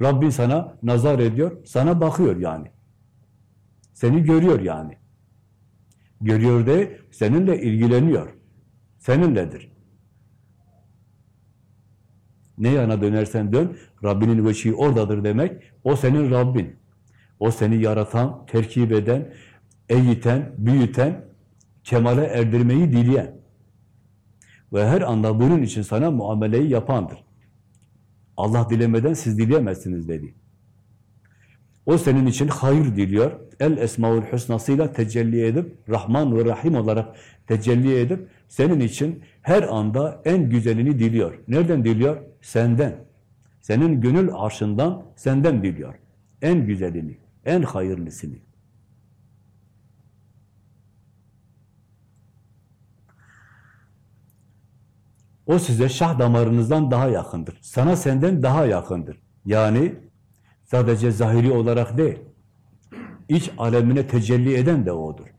Rabbin sana nazar ediyor, sana bakıyor yani. Seni görüyor yani. Görüyor de seninle ilgileniyor. Seninledir. Ne yana dönersen dön, Rabbinin veçi oradadır demek. O senin Rabbin. O seni yaratan, terkip eden, eğiten, büyüten, kemale erdirmeyi dileyen ve her anda bunun için sana muameleyi yapandır. Allah dilemeden siz dileyemezsiniz dedi. O senin için hayır diliyor. El Esmaül Hüsnasıyla tecelli edip, Rahman ve Rahim olarak tecelli edip, senin için her anda en güzelini diliyor. Nereden diliyor? Senden. Senin gönül arşından senden diliyor. En güzelini, en hayırlısını. O size şah damarınızdan daha yakındır. Sana senden daha yakındır. Yani sadece zahiri olarak değil, iç alemine tecelli eden de O'dur.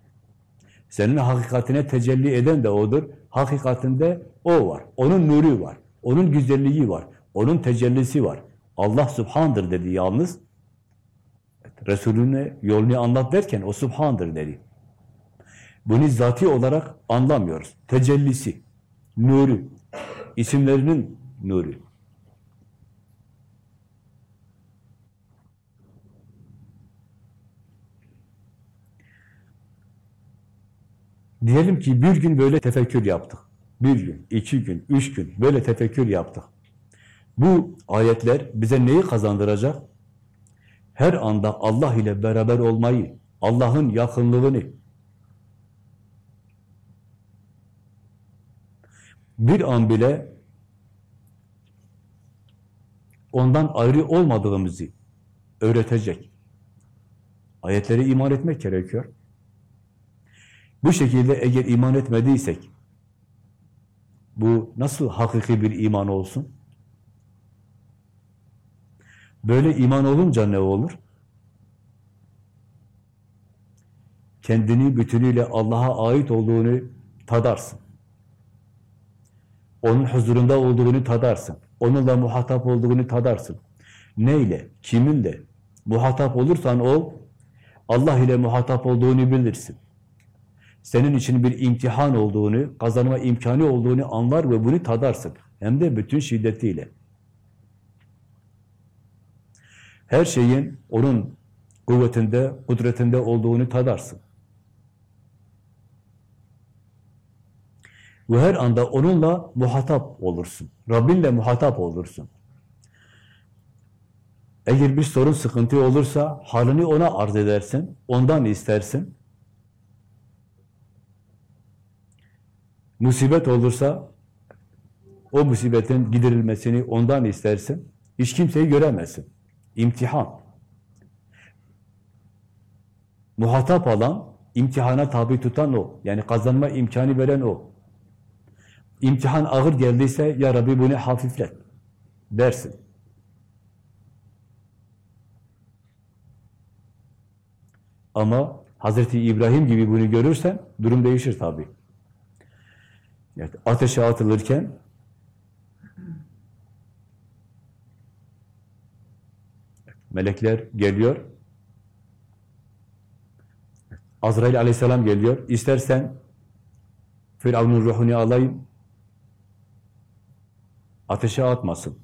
Senin hakikatine tecelli eden de O'dur. Hakikatinde O var. Onun nuru var. Onun güzelliği var. Onun tecellisi var. Allah Subhan'dır dedi yalnız. Resulüne yolunu anlat derken o Subhan'dır dedi. Bunu zati olarak anlamıyoruz. Tecellisi, nuru, isimlerinin nuru. Diyelim ki bir gün böyle tefekkür yaptık. Bir gün, iki gün, üç gün böyle tefekkür yaptık. Bu ayetler bize neyi kazandıracak? Her anda Allah ile beraber olmayı, Allah'ın yakınlığını, bir an bile ondan ayrı olmadığımızı öğretecek. Ayetlere iman etmek gerekiyor. Bu şekilde eğer iman etmediysek, bu nasıl hakiki bir iman olsun? Böyle iman olunca ne olur? Kendini bütünüyle Allah'a ait olduğunu tadarsın. Onun huzurunda olduğunu tadarsın. Onunla muhatap olduğunu tadarsın. Neyle, kiminle muhatap olursan ol, Allah ile muhatap olduğunu bilirsin. Senin için bir imtihan olduğunu, kazanma imkanı olduğunu anlar ve bunu tadarsın. Hem de bütün şiddetiyle. Her şeyin onun kuvvetinde, kudretinde olduğunu tadarsın. Ve her anda onunla muhatap olursun. Rabbinle muhatap olursun. Eğer bir sorun, sıkıntı olursa halini ona arz edersin, ondan istersin. Musibet olursa o musibetin giderilmesini ondan istersin. Hiç kimseyi göremezsin. İmtihan. Muhatap alan, imtihana tabi tutan o. Yani kazanma imkanı veren o. İmtihan ağır geldiyse, Ya Rabbi bunu hafiflet dersin. Ama Hazreti İbrahim gibi bunu görürsen, durum değişir tabii. Yani ateşe atılırken melekler geliyor. Azrail aleyhisselam geliyor. İstersen Firavun'un ruhunu alayım, ateşe atmasın.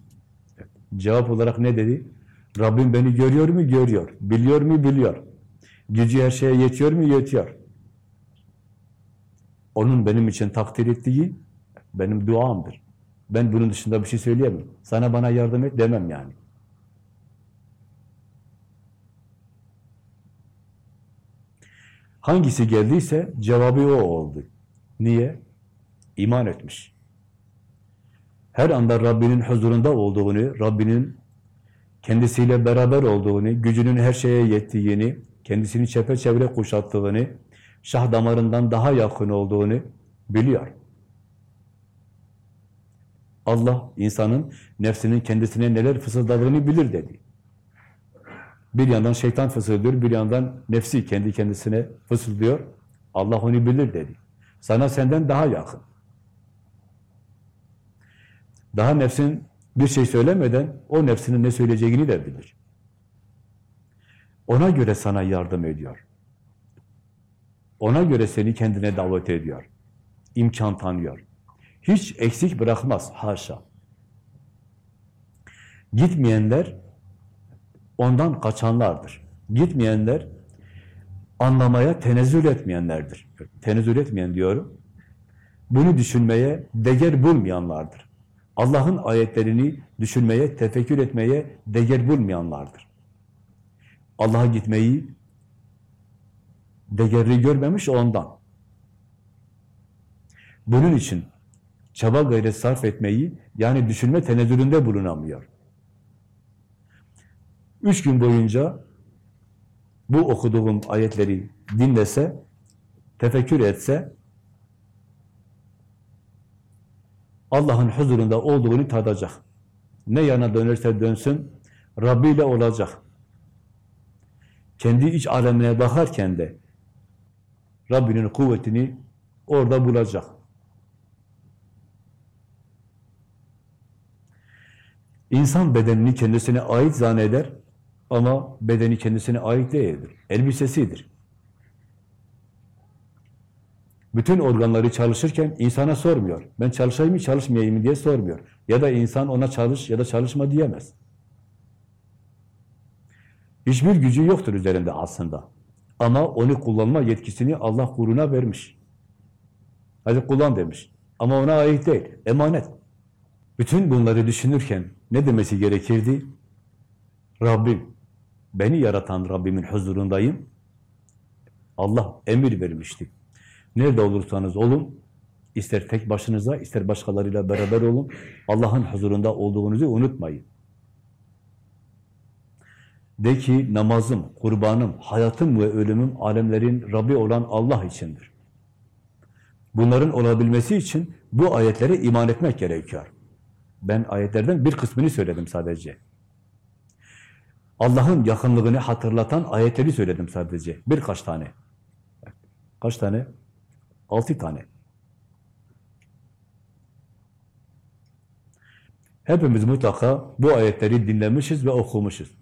Cevap olarak ne dedi? Rabbim beni görüyor mu? Görüyor. Biliyor mu? Biliyor. Gücü her şeye yetiyor mu? Yetiyor. Onun benim için takdir ettiği benim duamdır. Ben bunun dışında bir şey söyleyemem. Sana bana yardım et demem yani. Hangisi geldiyse cevabı o oldu. Niye? İman etmiş. Her anda Rabbinin huzurunda olduğunu, Rabbinin kendisiyle beraber olduğunu, gücünün her şeye yettiğini, kendisini çepeçevre kuşattığını, şah damarından daha yakın olduğunu biliyor. Allah insanın nefsinin kendisine neler fısıldadığını bilir dedi. Bir yandan şeytan fısıldıyor, bir yandan nefsi kendi kendisine fısıldıyor. Allah onu bilir dedi. Sana senden daha yakın. Daha nefsin bir şey söylemeden o nefsinin ne söyleyeceğini de bilir. Ona göre sana yardım ediyor. Ona göre seni kendine davet ediyor. İmkan tanıyor. Hiç eksik bırakmaz, haşa. Gitmeyenler ondan kaçanlardır. Gitmeyenler anlamaya tenezzül etmeyenlerdir. Tenezzül etmeyen diyorum. Bunu düşünmeye değer bulmayanlardır. Allah'ın ayetlerini düşünmeye, tefekkür etmeye değer bulmayanlardır. Allah'a gitmeyi değerli görmemiş ondan. Bunun için çaba gayret sarf etmeyi, yani düşünme tenezzülünde bulunamıyor. Üç gün boyunca bu okuduğum ayetleri dinlese, tefekkür etse, Allah'ın huzurunda olduğunu tadacak. Ne yana dönerse dönsün, Rabbi ile olacak. Kendi iç alemine bakarken de Rabbinin kuvvetini orada bulacak. İnsan bedenini kendisine ait zanneder ama bedeni kendisine ait değildir. Elbisesidir. Bütün organları çalışırken insana sormuyor. Ben çalışayım mı çalışmayayım mı diye sormuyor. Ya da insan ona çalış ya da çalışma diyemez. Hiçbir gücü yoktur üzerinde aslında. Ama onu kullanma yetkisini Allah kuluna vermiş. Hadi kullan demiş. Ama ona ait değil. Emanet. Bütün bunları düşünürken ne demesi gerekirdi? Rabbim, beni yaratan Rabbimin huzurundayım. Allah emir vermişti. Nerede olursanız olun, ister tek başınıza, ister başkalarıyla beraber olun, Allah'ın huzurunda olduğunuzu unutmayın. De ki namazım, kurbanım, hayatım ve ölümüm alemlerin Rabbi olan Allah içindir. Bunların olabilmesi için bu ayetlere iman etmek gerekiyor. Ben ayetlerden bir kısmını söyledim sadece. Allah'ın yakınlığını hatırlatan ayetleri söyledim sadece. Birkaç tane. Kaç tane? Altı tane. Hepimiz mutlaka bu ayetleri dinlemişiz ve okumuşuz.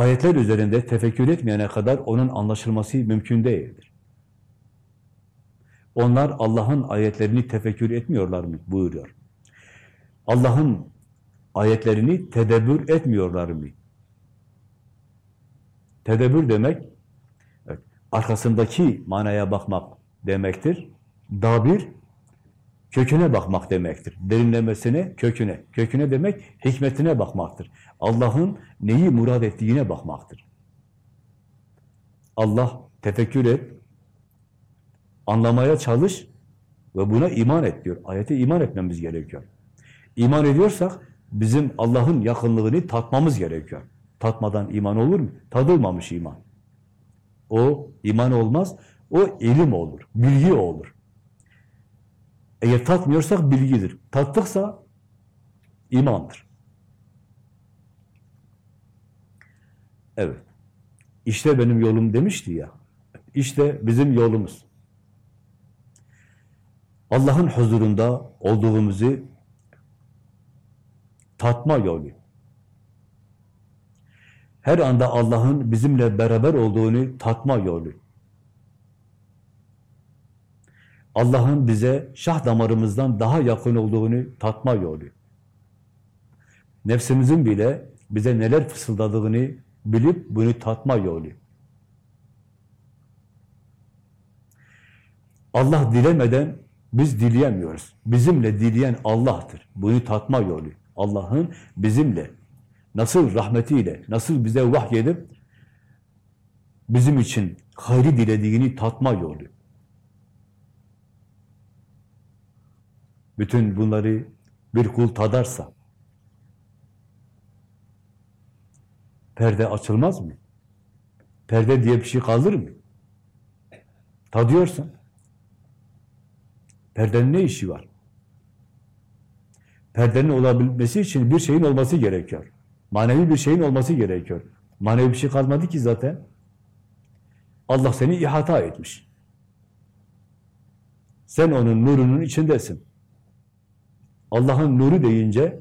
Ayetler üzerinde tefekkür etmeyene kadar onun anlaşılması mümkün değildir. Onlar Allah'ın ayetlerini tefekkür etmiyorlar mı buyuruyor. Allah'ın ayetlerini tedebbür etmiyorlar mı? Tedebbür demek, evet, arkasındaki manaya bakmak demektir. Dabir, köküne bakmak demektir. Derinlemesine, köküne. Köküne demek, hikmetine bakmaktır. Allah'ın neyi murad ettiğine bakmaktır. Allah, tefekkür et, anlamaya çalış ve buna iman et diyor. Ayete iman etmemiz gerekiyor. İman ediyorsak, bizim Allah'ın yakınlığını tatmamız gerekiyor. Tatmadan iman olur mu? Tadılmamış iman. O iman olmaz, o ilim olur, bilgi olur. Eğer tatmıyorsak bilgidir. Tattıksa imandır. Evet. İşte benim yolum demişti ya. İşte bizim yolumuz. Allah'ın huzurunda olduğumuzu tatma yolu. Her anda Allah'ın bizimle beraber olduğunu tatma yolu. Allah'ın bize şah damarımızdan daha yakın olduğunu tatma yolu. Nefsimizin bile bize neler fısıldadığını bilip bunu tatma yolu. Allah dilemeden biz dileyemiyoruz. Bizimle dileyen Allah'tır. Bunu tatma yolu. Allah'ın bizimle nasıl rahmetiyle, nasıl bize vahyedip bizim için hayri dilediğini tatma yolu. Bütün bunları bir kul tadarsa perde açılmaz mı? Perde diye bir şey kalır mı? Tadıyorsun. Perdenin ne işi var? Perdenin olabilmesi için bir şeyin olması gerekiyor. Manevi bir şeyin olması gerekiyor. Manevi bir şey kalmadı ki zaten. Allah seni ihata etmiş. Sen onun nurunun içindesin. Allah'ın nuru deyince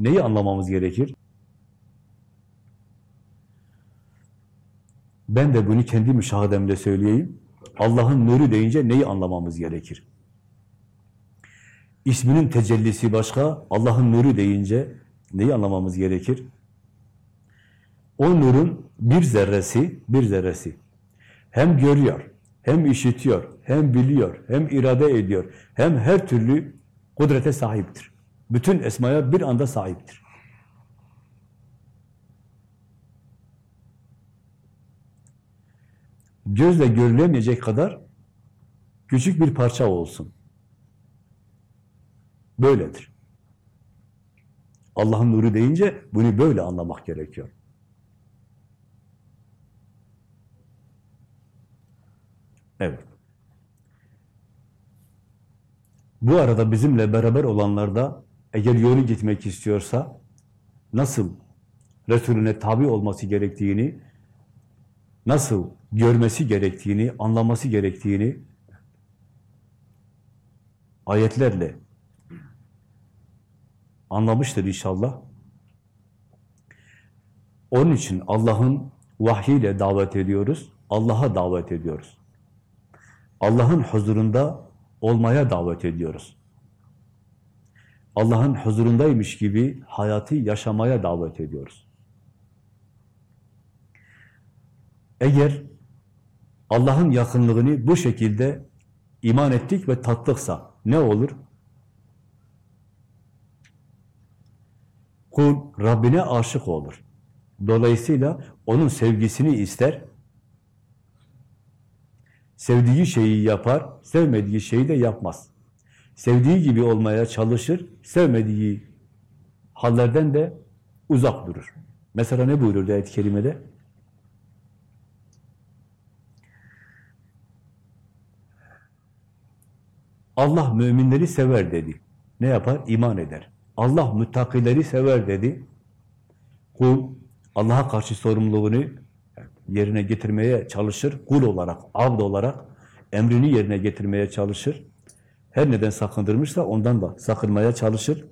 neyi anlamamız gerekir? Ben de bunu kendi müşahademle söyleyeyim. Allah'ın nuru deyince neyi anlamamız gerekir? İsminin tecellisi başka, Allah'ın nuru deyince neyi anlamamız gerekir? O nurun bir zerresi, bir zerresi hem görüyor, hem işitiyor, hem biliyor, hem irade ediyor, hem her türlü kudrete sahiptir. Bütün esmaya bir anda sahiptir. Gözle görülemeyecek kadar küçük bir parça olsun. Böyledir. Allah'ın nuru deyince bunu böyle anlamak gerekiyor. Evet. Bu arada bizimle beraber olanlar da eğer yolu gitmek istiyorsa nasıl Resulüne tabi olması gerektiğini, nasıl görmesi gerektiğini, anlaması gerektiğini ayetlerle anlamıştır inşallah. Onun için Allah'ın vahyiyle davet ediyoruz, Allah'a davet ediyoruz. Allah'ın huzurunda olmaya davet ediyoruz. Allah'ın huzurundaymış gibi hayatı yaşamaya davet ediyoruz. Eğer Allah'ın yakınlığını bu şekilde iman ettik ve tattıksa ne olur? Kul Rabbine aşık olur. Dolayısıyla onun sevgisini ister, Sevdiği şeyi yapar, sevmediği şeyi de yapmaz. Sevdiği gibi olmaya çalışır, sevmediği hallerden de uzak durur. Mesela ne buyurur ayet-i kerimede? Allah müminleri sever dedi. Ne yapar? İman eder. Allah müttakileri sever dedi. Kul Allah'a karşı sorumluluğunu yerine getirmeye çalışır. Kul olarak, abd olarak emrini yerine getirmeye çalışır. Her neden sakındırmışsa ondan da sakınmaya çalışır.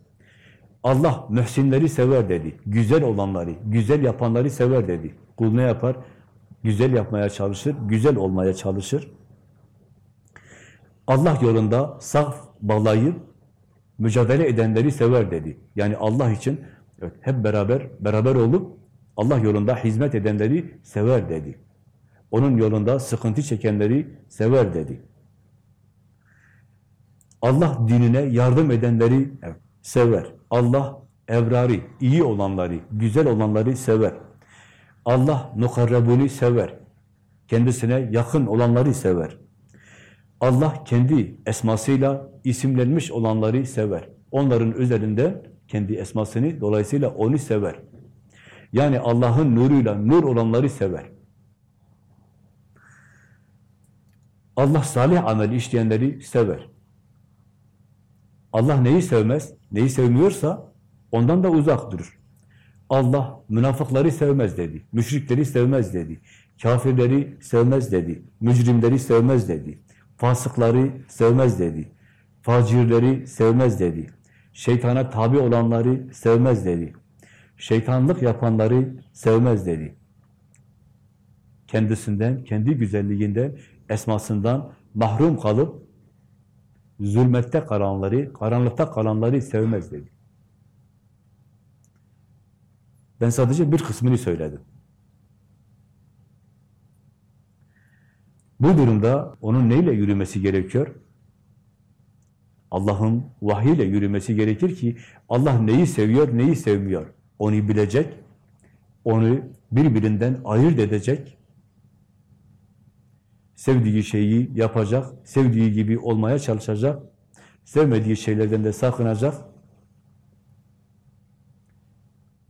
Allah mühsinleri sever dedi. Güzel olanları, güzel yapanları sever dedi. Kul ne yapar? Güzel yapmaya çalışır, güzel olmaya çalışır. Allah yolunda saf bağlayıp mücadele edenleri sever dedi. Yani Allah için evet, hep beraber beraber olup Allah yolunda hizmet edenleri sever dedi. Onun yolunda sıkıntı çekenleri sever dedi. Allah dinine yardım edenleri sever. Allah evrari, iyi olanları, güzel olanları sever. Allah nukarrebuni sever. Kendisine yakın olanları sever. Allah kendi esmasıyla isimlenmiş olanları sever. Onların üzerinden kendi esmasını, dolayısıyla onu sever. Yani Allah'ın nuruyla nur olanları sever. Allah salih amel işleyenleri sever. Allah neyi sevmez, neyi sevmiyorsa ondan da uzak durur. Allah münafıkları sevmez dedi, müşrikleri sevmez dedi, kafirleri sevmez dedi, mücrimleri sevmez dedi, fasıkları sevmez dedi, facirleri sevmez dedi, şeytana tabi olanları sevmez dedi, şeytanlık yapanları sevmez dedi. Kendisinden, kendi güzelliğinden, esmasından mahrum kalıp zulmette kalanları, karanlıkta kalanları sevmez dedi. Ben sadece bir kısmını söyledim. Bu durumda onun neyle yürümesi gerekiyor? Allah'ın vahiyle yürümesi gerekir ki Allah neyi seviyor, neyi sevmiyor. Onu bilecek, onu birbirinden ayırt edecek, sevdiği şeyi yapacak, sevdiği gibi olmaya çalışacak, sevmediği şeylerden de sakınacak,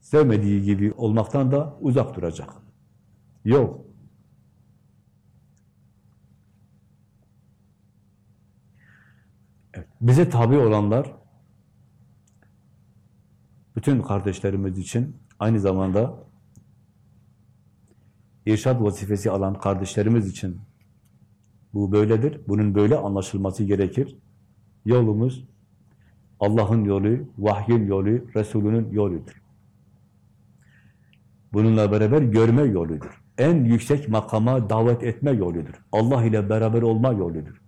sevmediği gibi olmaktan da uzak duracak. Yok. Evet, bize tabi olanlar, bütün kardeşlerimiz için aynı zamanda irşad vazifesi alan kardeşlerimiz için bu böyledir. Bunun böyle anlaşılması gerekir. Yolumuz Allah'ın yolu, vahyin yolu, Resulünün yoludur. Bununla beraber görme yoludur. En yüksek makama davet etme yoludur. Allah ile beraber olma yoludur.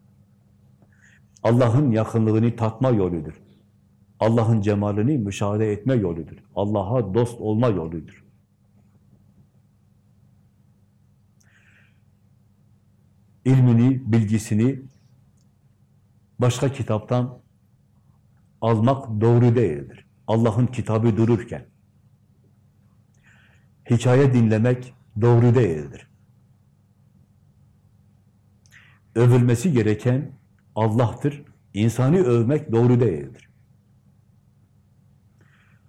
Allah'ın yakınlığını tatma yoludur. Allah'ın cemalini müşahede etme yoludur. Allah'a dost olma yoludur. İlmini, bilgisini başka kitaptan almak doğru değildir. Allah'ın kitabı dururken. Hikaye dinlemek doğru değildir. Övülmesi gereken Allah'tır. İnsanı övmek doğru değildir.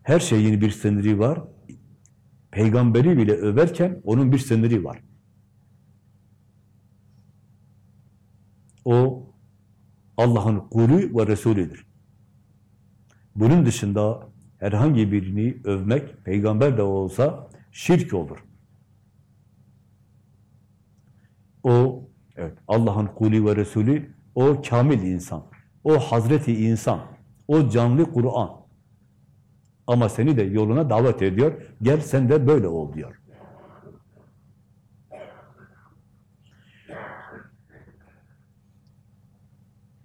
Her şeyin bir sınırı var. Peygamberi bile överken onun bir sınırı var. O Allah'ın kulu ve Resulüdür. Bunun dışında herhangi birini övmek, peygamber de olsa şirk olur. O, evet, Allah'ın kulu ve Resulü, o kamil insan, o Hazreti insan, o canlı Kur'an. Ama seni de yoluna davet ediyor, gel sen de böyle ol diyor.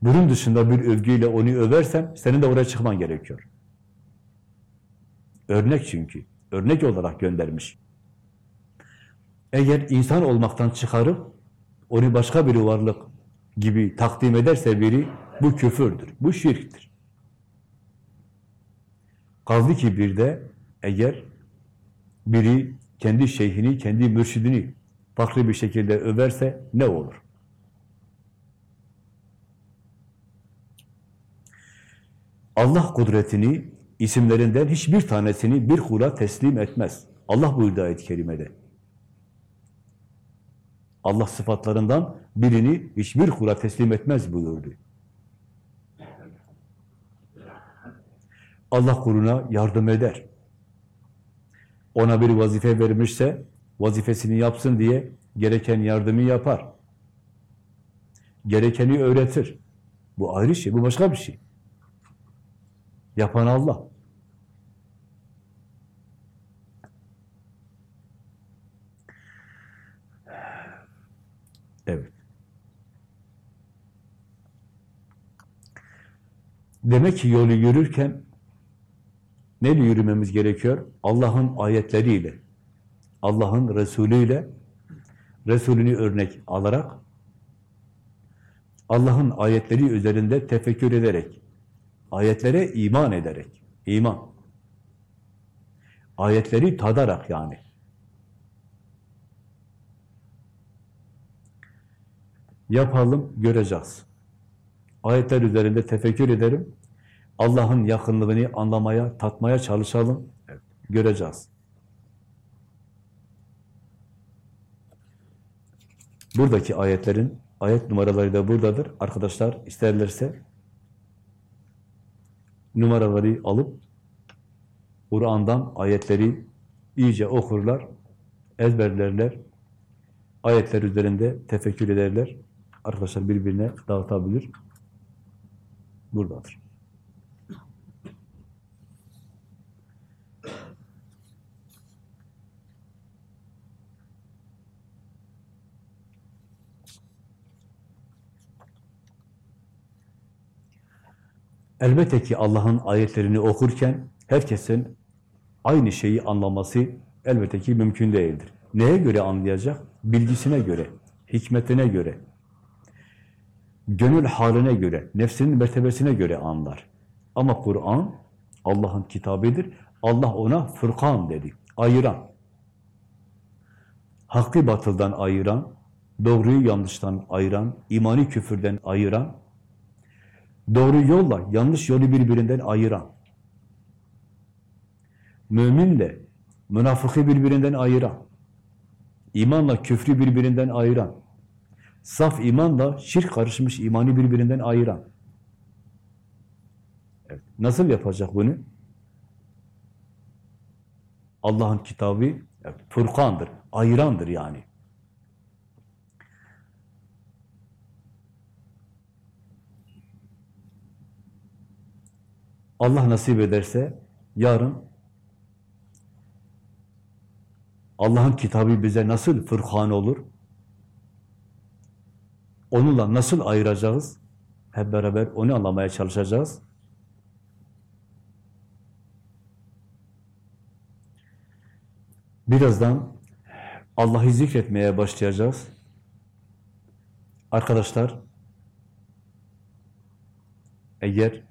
Bunun dışında bir övgüyle onu översen, senin de oraya çıkman gerekiyor. Örnek çünkü. Örnek olarak göndermiş. Eğer insan olmaktan çıkarıp, onu başka bir varlık gibi takdim ederse biri, bu küfürdür, bu şirktir. Kaldı ki bir de, eğer biri kendi şeyhini, kendi mürşidini farklı bir şekilde överse ne olur? Allah kudretini, isimlerinden hiçbir tanesini bir kula teslim etmez. Allah buyurdu ayet-i kerimede. Allah sıfatlarından birini hiçbir kula teslim etmez buyurdu. Allah kuluna yardım eder. Ona bir vazife vermişse, vazifesini yapsın diye gereken yardımı yapar. Gerekeni öğretir. Bu ayrı şey, bu başka bir şey. Yapan Allah. Evet. Demek ki yolu yürürken neyle yürümemiz gerekiyor? Allah'ın ayetleriyle, Allah'ın Resulüyle, Resulünü örnek alarak, Allah'ın ayetleri üzerinde tefekkür ederek, Ayetlere iman ederek. iman. Ayetleri tadarak yani. Yapalım, göreceğiz. Ayetler üzerinde tefekkür ederim. Allah'ın yakınlığını anlamaya, tatmaya çalışalım. Göreceğiz. Buradaki ayetlerin ayet numaraları da buradadır. Arkadaşlar isterlerse numaraları alıp Kur'an'dan ayetleri iyice okurlar, ezberlerler, ayetler üzerinde tefekkür ederler. Arkadaşlar birbirine dağıtabilir. Buradadır. Elbette ki Allah'ın ayetlerini okurken herkesin aynı şeyi anlaması elbette ki mümkün değildir. Neye göre anlayacak? Bilgisine göre, hikmetine göre, gönül haline göre, nefsinin mertebesine göre anlar. Ama Kur'an Allah'ın kitabıdır. Allah ona Fırkan dedi, ayıran. Hakkı batıldan ayıran, doğruyu yanlıştan ayıran, imani küfürden ayıran, Doğru yolla yanlış yolu birbirinden ayıran. Müminle münafıkı birbirinden ayıran. imanla küfrü birbirinden ayıran. Saf imanla şirk karışmış imanı birbirinden ayıran. Evet. Nasıl yapacak bunu? Allah'ın kitabı evet, Furkan'dır, ayırandır yani. Allah nasip ederse yarın Allah'ın kitabı bize nasıl fırkan olur? Onunla nasıl ayıracağız? Hep beraber onu anlamaya çalışacağız. Birazdan Allah'ı zikretmeye başlayacağız. Arkadaşlar, eğer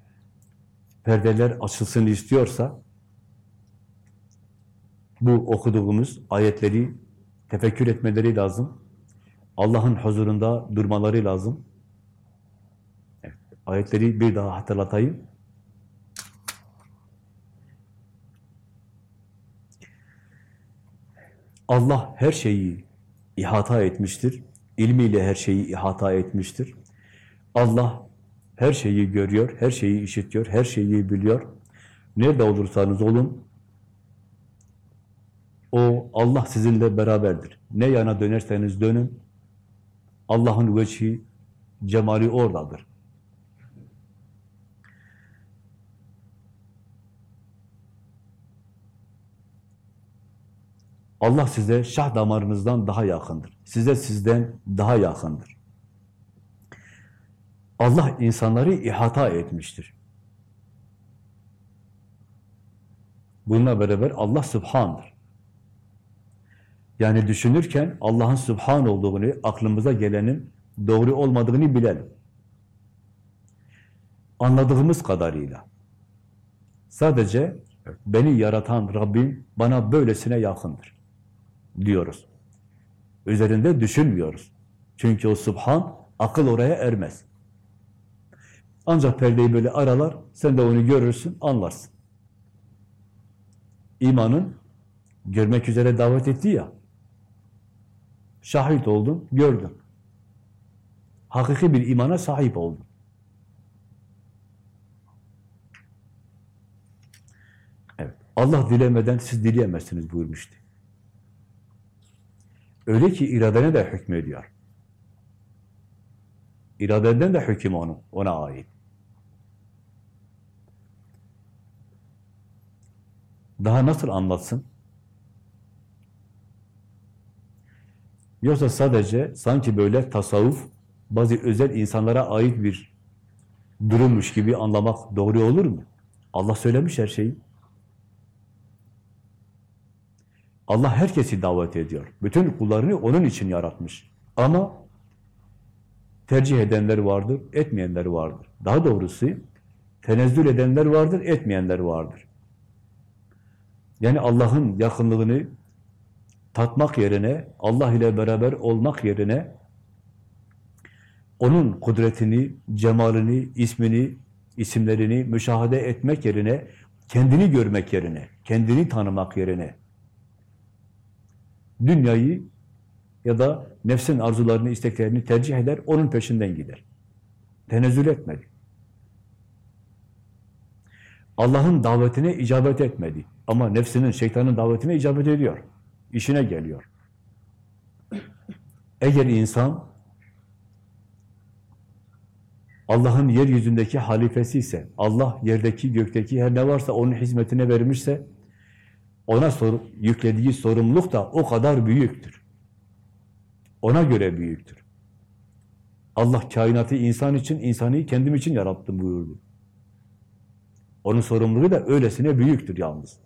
perdeler açılsın istiyorsa, bu okuduğumuz ayetleri tefekkür etmeleri lazım. Allah'ın huzurunda durmaları lazım. Evet, ayetleri bir daha hatırlatayım. Allah her şeyi ihata etmiştir. İlmiyle her şeyi ihata etmiştir. Allah her şeyi görüyor, her şeyi işitiyor, her şeyi biliyor. Nerede olursanız olun, o Allah sizinle beraberdir. Ne yana dönerseniz dönün, Allah'ın veçhi, cemali oradadır. Allah size şah damarınızdan daha yakındır. Size sizden daha yakındır. Allah insanları ihata etmiştir. Bununla beraber Allah Sübhan'dır. Yani düşünürken Allah'ın Sübhan olduğunu, aklımıza gelenin doğru olmadığını bilelim. Anladığımız kadarıyla. Sadece beni yaratan Rabbim bana böylesine yakındır diyoruz. Üzerinde düşünmüyoruz. Çünkü o Subhan akıl oraya ermez. Ancak perdeyi böyle aralar, sen de onu görürsün, anlarsın. İmanın görmek üzere davet etti ya, şahit oldun, gördün. Hakiki bir imana sahip oldun. Evet, Allah dilemeden siz dileyemezsiniz buyurmuştu. Öyle ki iradene de hükmediyor. İradenden de hüküm onun, ona ait. Daha nasıl anlatsın? Yoksa sadece sanki böyle tasavvuf, bazı özel insanlara ait bir durummuş gibi anlamak doğru olur mu? Allah söylemiş her şeyi. Allah herkesi davet ediyor. Bütün kullarını onun için yaratmış. Ama tercih edenler vardır, etmeyenler vardır. Daha doğrusu tenezzül edenler vardır, etmeyenler vardır. Yani Allah'ın yakınlığını tatmak yerine, Allah ile beraber olmak yerine onun kudretini, cemalini, ismini, isimlerini müşahede etmek yerine, kendini görmek yerine, kendini tanımak yerine dünyayı ya da nefsin arzularını, isteklerini tercih eder, onun peşinden gider. Tenezzül etmedi. Allah'ın davetine icabet etmedi. Ama nefsinin, şeytanın davetine icabet ediyor. İşine geliyor. Eğer insan Allah'ın yeryüzündeki halifesi ise, Allah yerdeki, gökteki her ne varsa onun hizmetine vermişse, ona sor, yüklediği sorumluluk da o kadar büyüktür. Ona göre büyüktür. Allah kainatı insan için, insanı kendim için yarattım buyurdu. Onun sorumluluğu da öylesine büyüktür yalnız.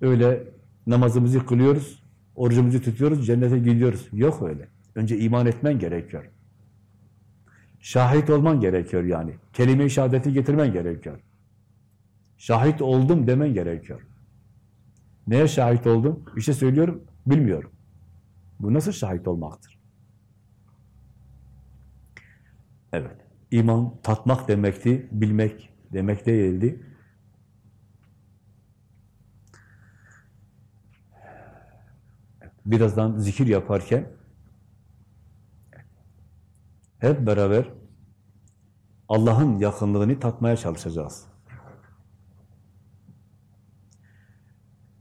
Öyle namazımızı kılıyoruz, orucumuzu tutuyoruz, cennete gidiyoruz. Yok öyle. Önce iman etmen gerekiyor. Şahit olman gerekiyor yani. Kelime-i şehadeti getirmen gerekiyor. Şahit oldum demen gerekiyor. Neye şahit oldum? Bir şey söylüyorum, bilmiyorum. Bu nasıl şahit olmaktır? Evet. İman tatmak demekti, bilmek demek değildi. Birazdan zikir yaparken hep beraber Allah'ın yakınlığını tatmaya çalışacağız.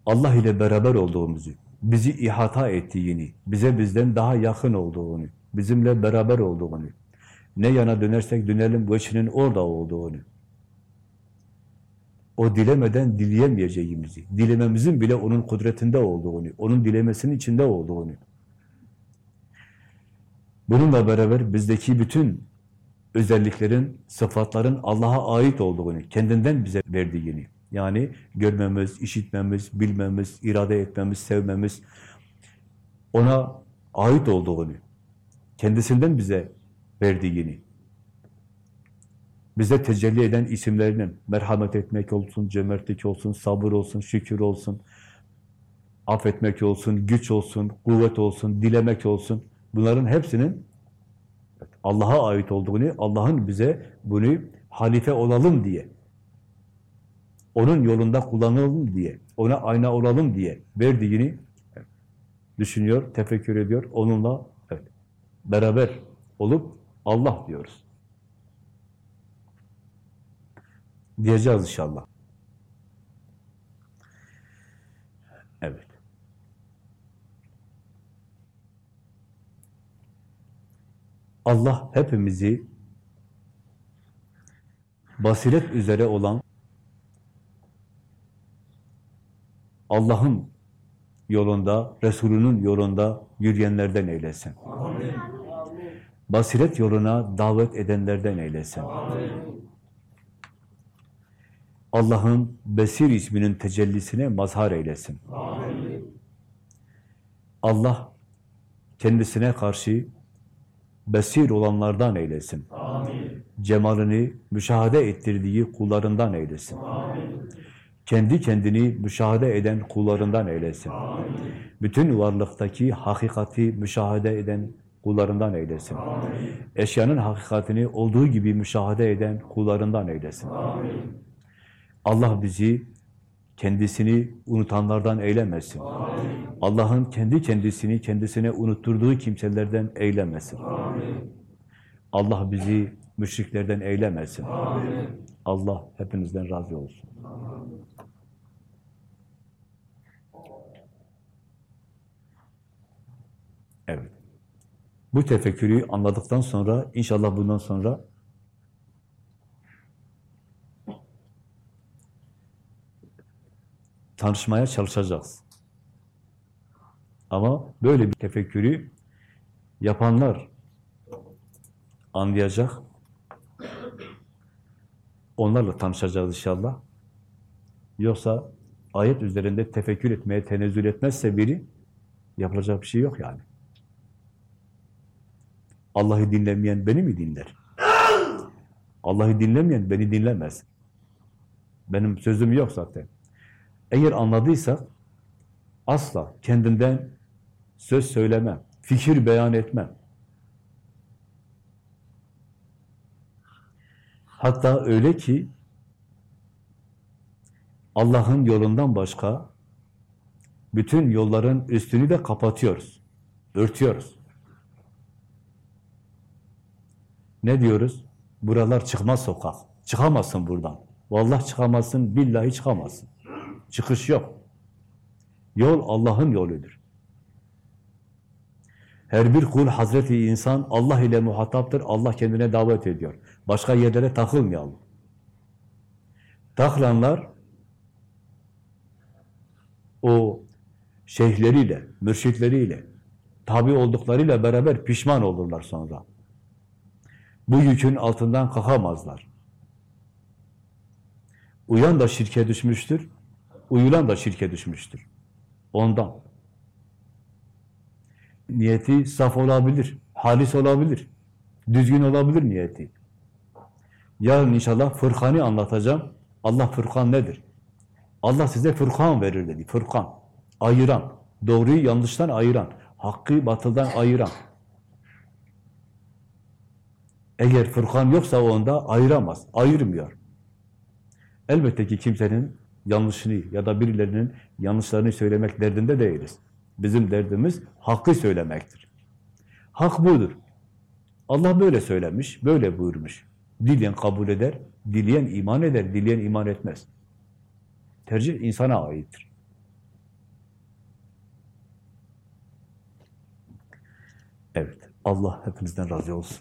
Allah ile beraber olduğumuzu, bizi ihata ettiğini, bize bizden daha yakın olduğunu, bizimle beraber olduğunu, ne yana dönersek dönelim veçhinin orada olduğunu, o dilemeden dileyemeyeceğimizi, dilememizin bile onun kudretinde olduğunu, onun dilemesinin içinde olduğunu, bununla beraber bizdeki bütün özelliklerin, sıfatların Allah'a ait olduğunu, kendinden bize verdiğini, yani görmemiz, işitmemiz, bilmemiz, irade etmemiz, sevmemiz, ona ait olduğunu, kendisinden bize verdiğini, bize tecelli eden isimlerinin merhamet etmek olsun, cömertlik olsun, sabır olsun, şükür olsun, affetmek olsun, güç olsun, kuvvet olsun, dilemek olsun. Bunların hepsinin Allah'a ait olduğunu, Allah'ın bize bunu halife olalım diye, onun yolunda kullanalım diye, ona ayna olalım diye verdiğini düşünüyor, tefekkür ediyor. Onunla evet, beraber olup Allah diyoruz. Diyeceğiz inşallah. Evet. Allah hepimizi basiret üzere olan Allah'ın yolunda, Resulünün yolunda yürüyenlerden eylesin. Basiret yoluna davet edenlerden eylesin. Allah'ın Besir isminin tecellisine mazhar eylesin. Allah kendisine karşı besir olanlardan eylesin. Cemalini müşahede ettirdiği kullarından eylesin. Kendi kendini müşahede eden kullarından eylesin. Bütün varlıktaki hakikati müşahede eden kullarından eylesin. Eşyanın hakikatini olduğu gibi müşahede eden kullarından eylesin. Allah bizi kendisini unutanlardan eylemesin. Allah'ın kendi kendisini kendisine unutturduğu kimselerden eylemesin. Allah bizi müşriklerden eylemesin. Allah hepinizden razı olsun. Evet. Bu tefekkürü anladıktan sonra inşallah bundan sonra tanışmaya çalışacağız. Ama böyle bir tefekkürü yapanlar anlayacak. Onlarla tanışacağız inşallah. Yoksa ayet üzerinde tefekkür etmeye tenezzül etmezse biri yapılacak bir şey yok yani. Allah'ı dinlemeyen beni mi dinler? Allah'ı dinlemeyen beni dinlemez. Benim sözüm yok zaten. Eğer anladıysak asla kendimden söz söylemem, fikir beyan etmem. Hatta öyle ki Allah'ın yolundan başka bütün yolların üstünü de kapatıyoruz, örtüyoruz. Ne diyoruz? Buralar çıkmaz sokak. Çıkamazsın buradan. Vallahi çıkamazsın, billahi çıkamazsın. Çıkış yok. Yol Allah'ın yoludur. Her bir kul Hazreti insan Allah ile muhataptır. Allah kendine davet ediyor. Başka yerlere takılmayalım. Takılanlar o şeyhleriyle, mürşitleriyle, tabi olduklarıyla beraber pişman olurlar sonra. Bu yükün altından kalkamazlar. Uyan da şirke düşmüştür, uyulan da şirke düşmüştür. Ondan. Niyeti saf olabilir, halis olabilir, düzgün olabilir niyeti. Yarın inşallah Fırkan'ı anlatacağım. Allah Fırkan nedir? Allah size Fırkan verir dedi, Fırkan. Ayıran, doğruyu yanlıştan ayıran, hakkı batıldan ayıran. Eğer Fırkan yoksa onda ayıramaz, ayırmıyor. Elbette ki kimsenin yanlışını ya da birilerinin yanlışlarını söylemek derdinde değiliz. Bizim derdimiz hakkı söylemektir. Hak budur. Allah böyle söylemiş, böyle buyurmuş. Dileyen kabul eder, dileyen iman eder, dileyen iman etmez. Tercih insana aittir. Evet, Allah hepinizden razı olsun.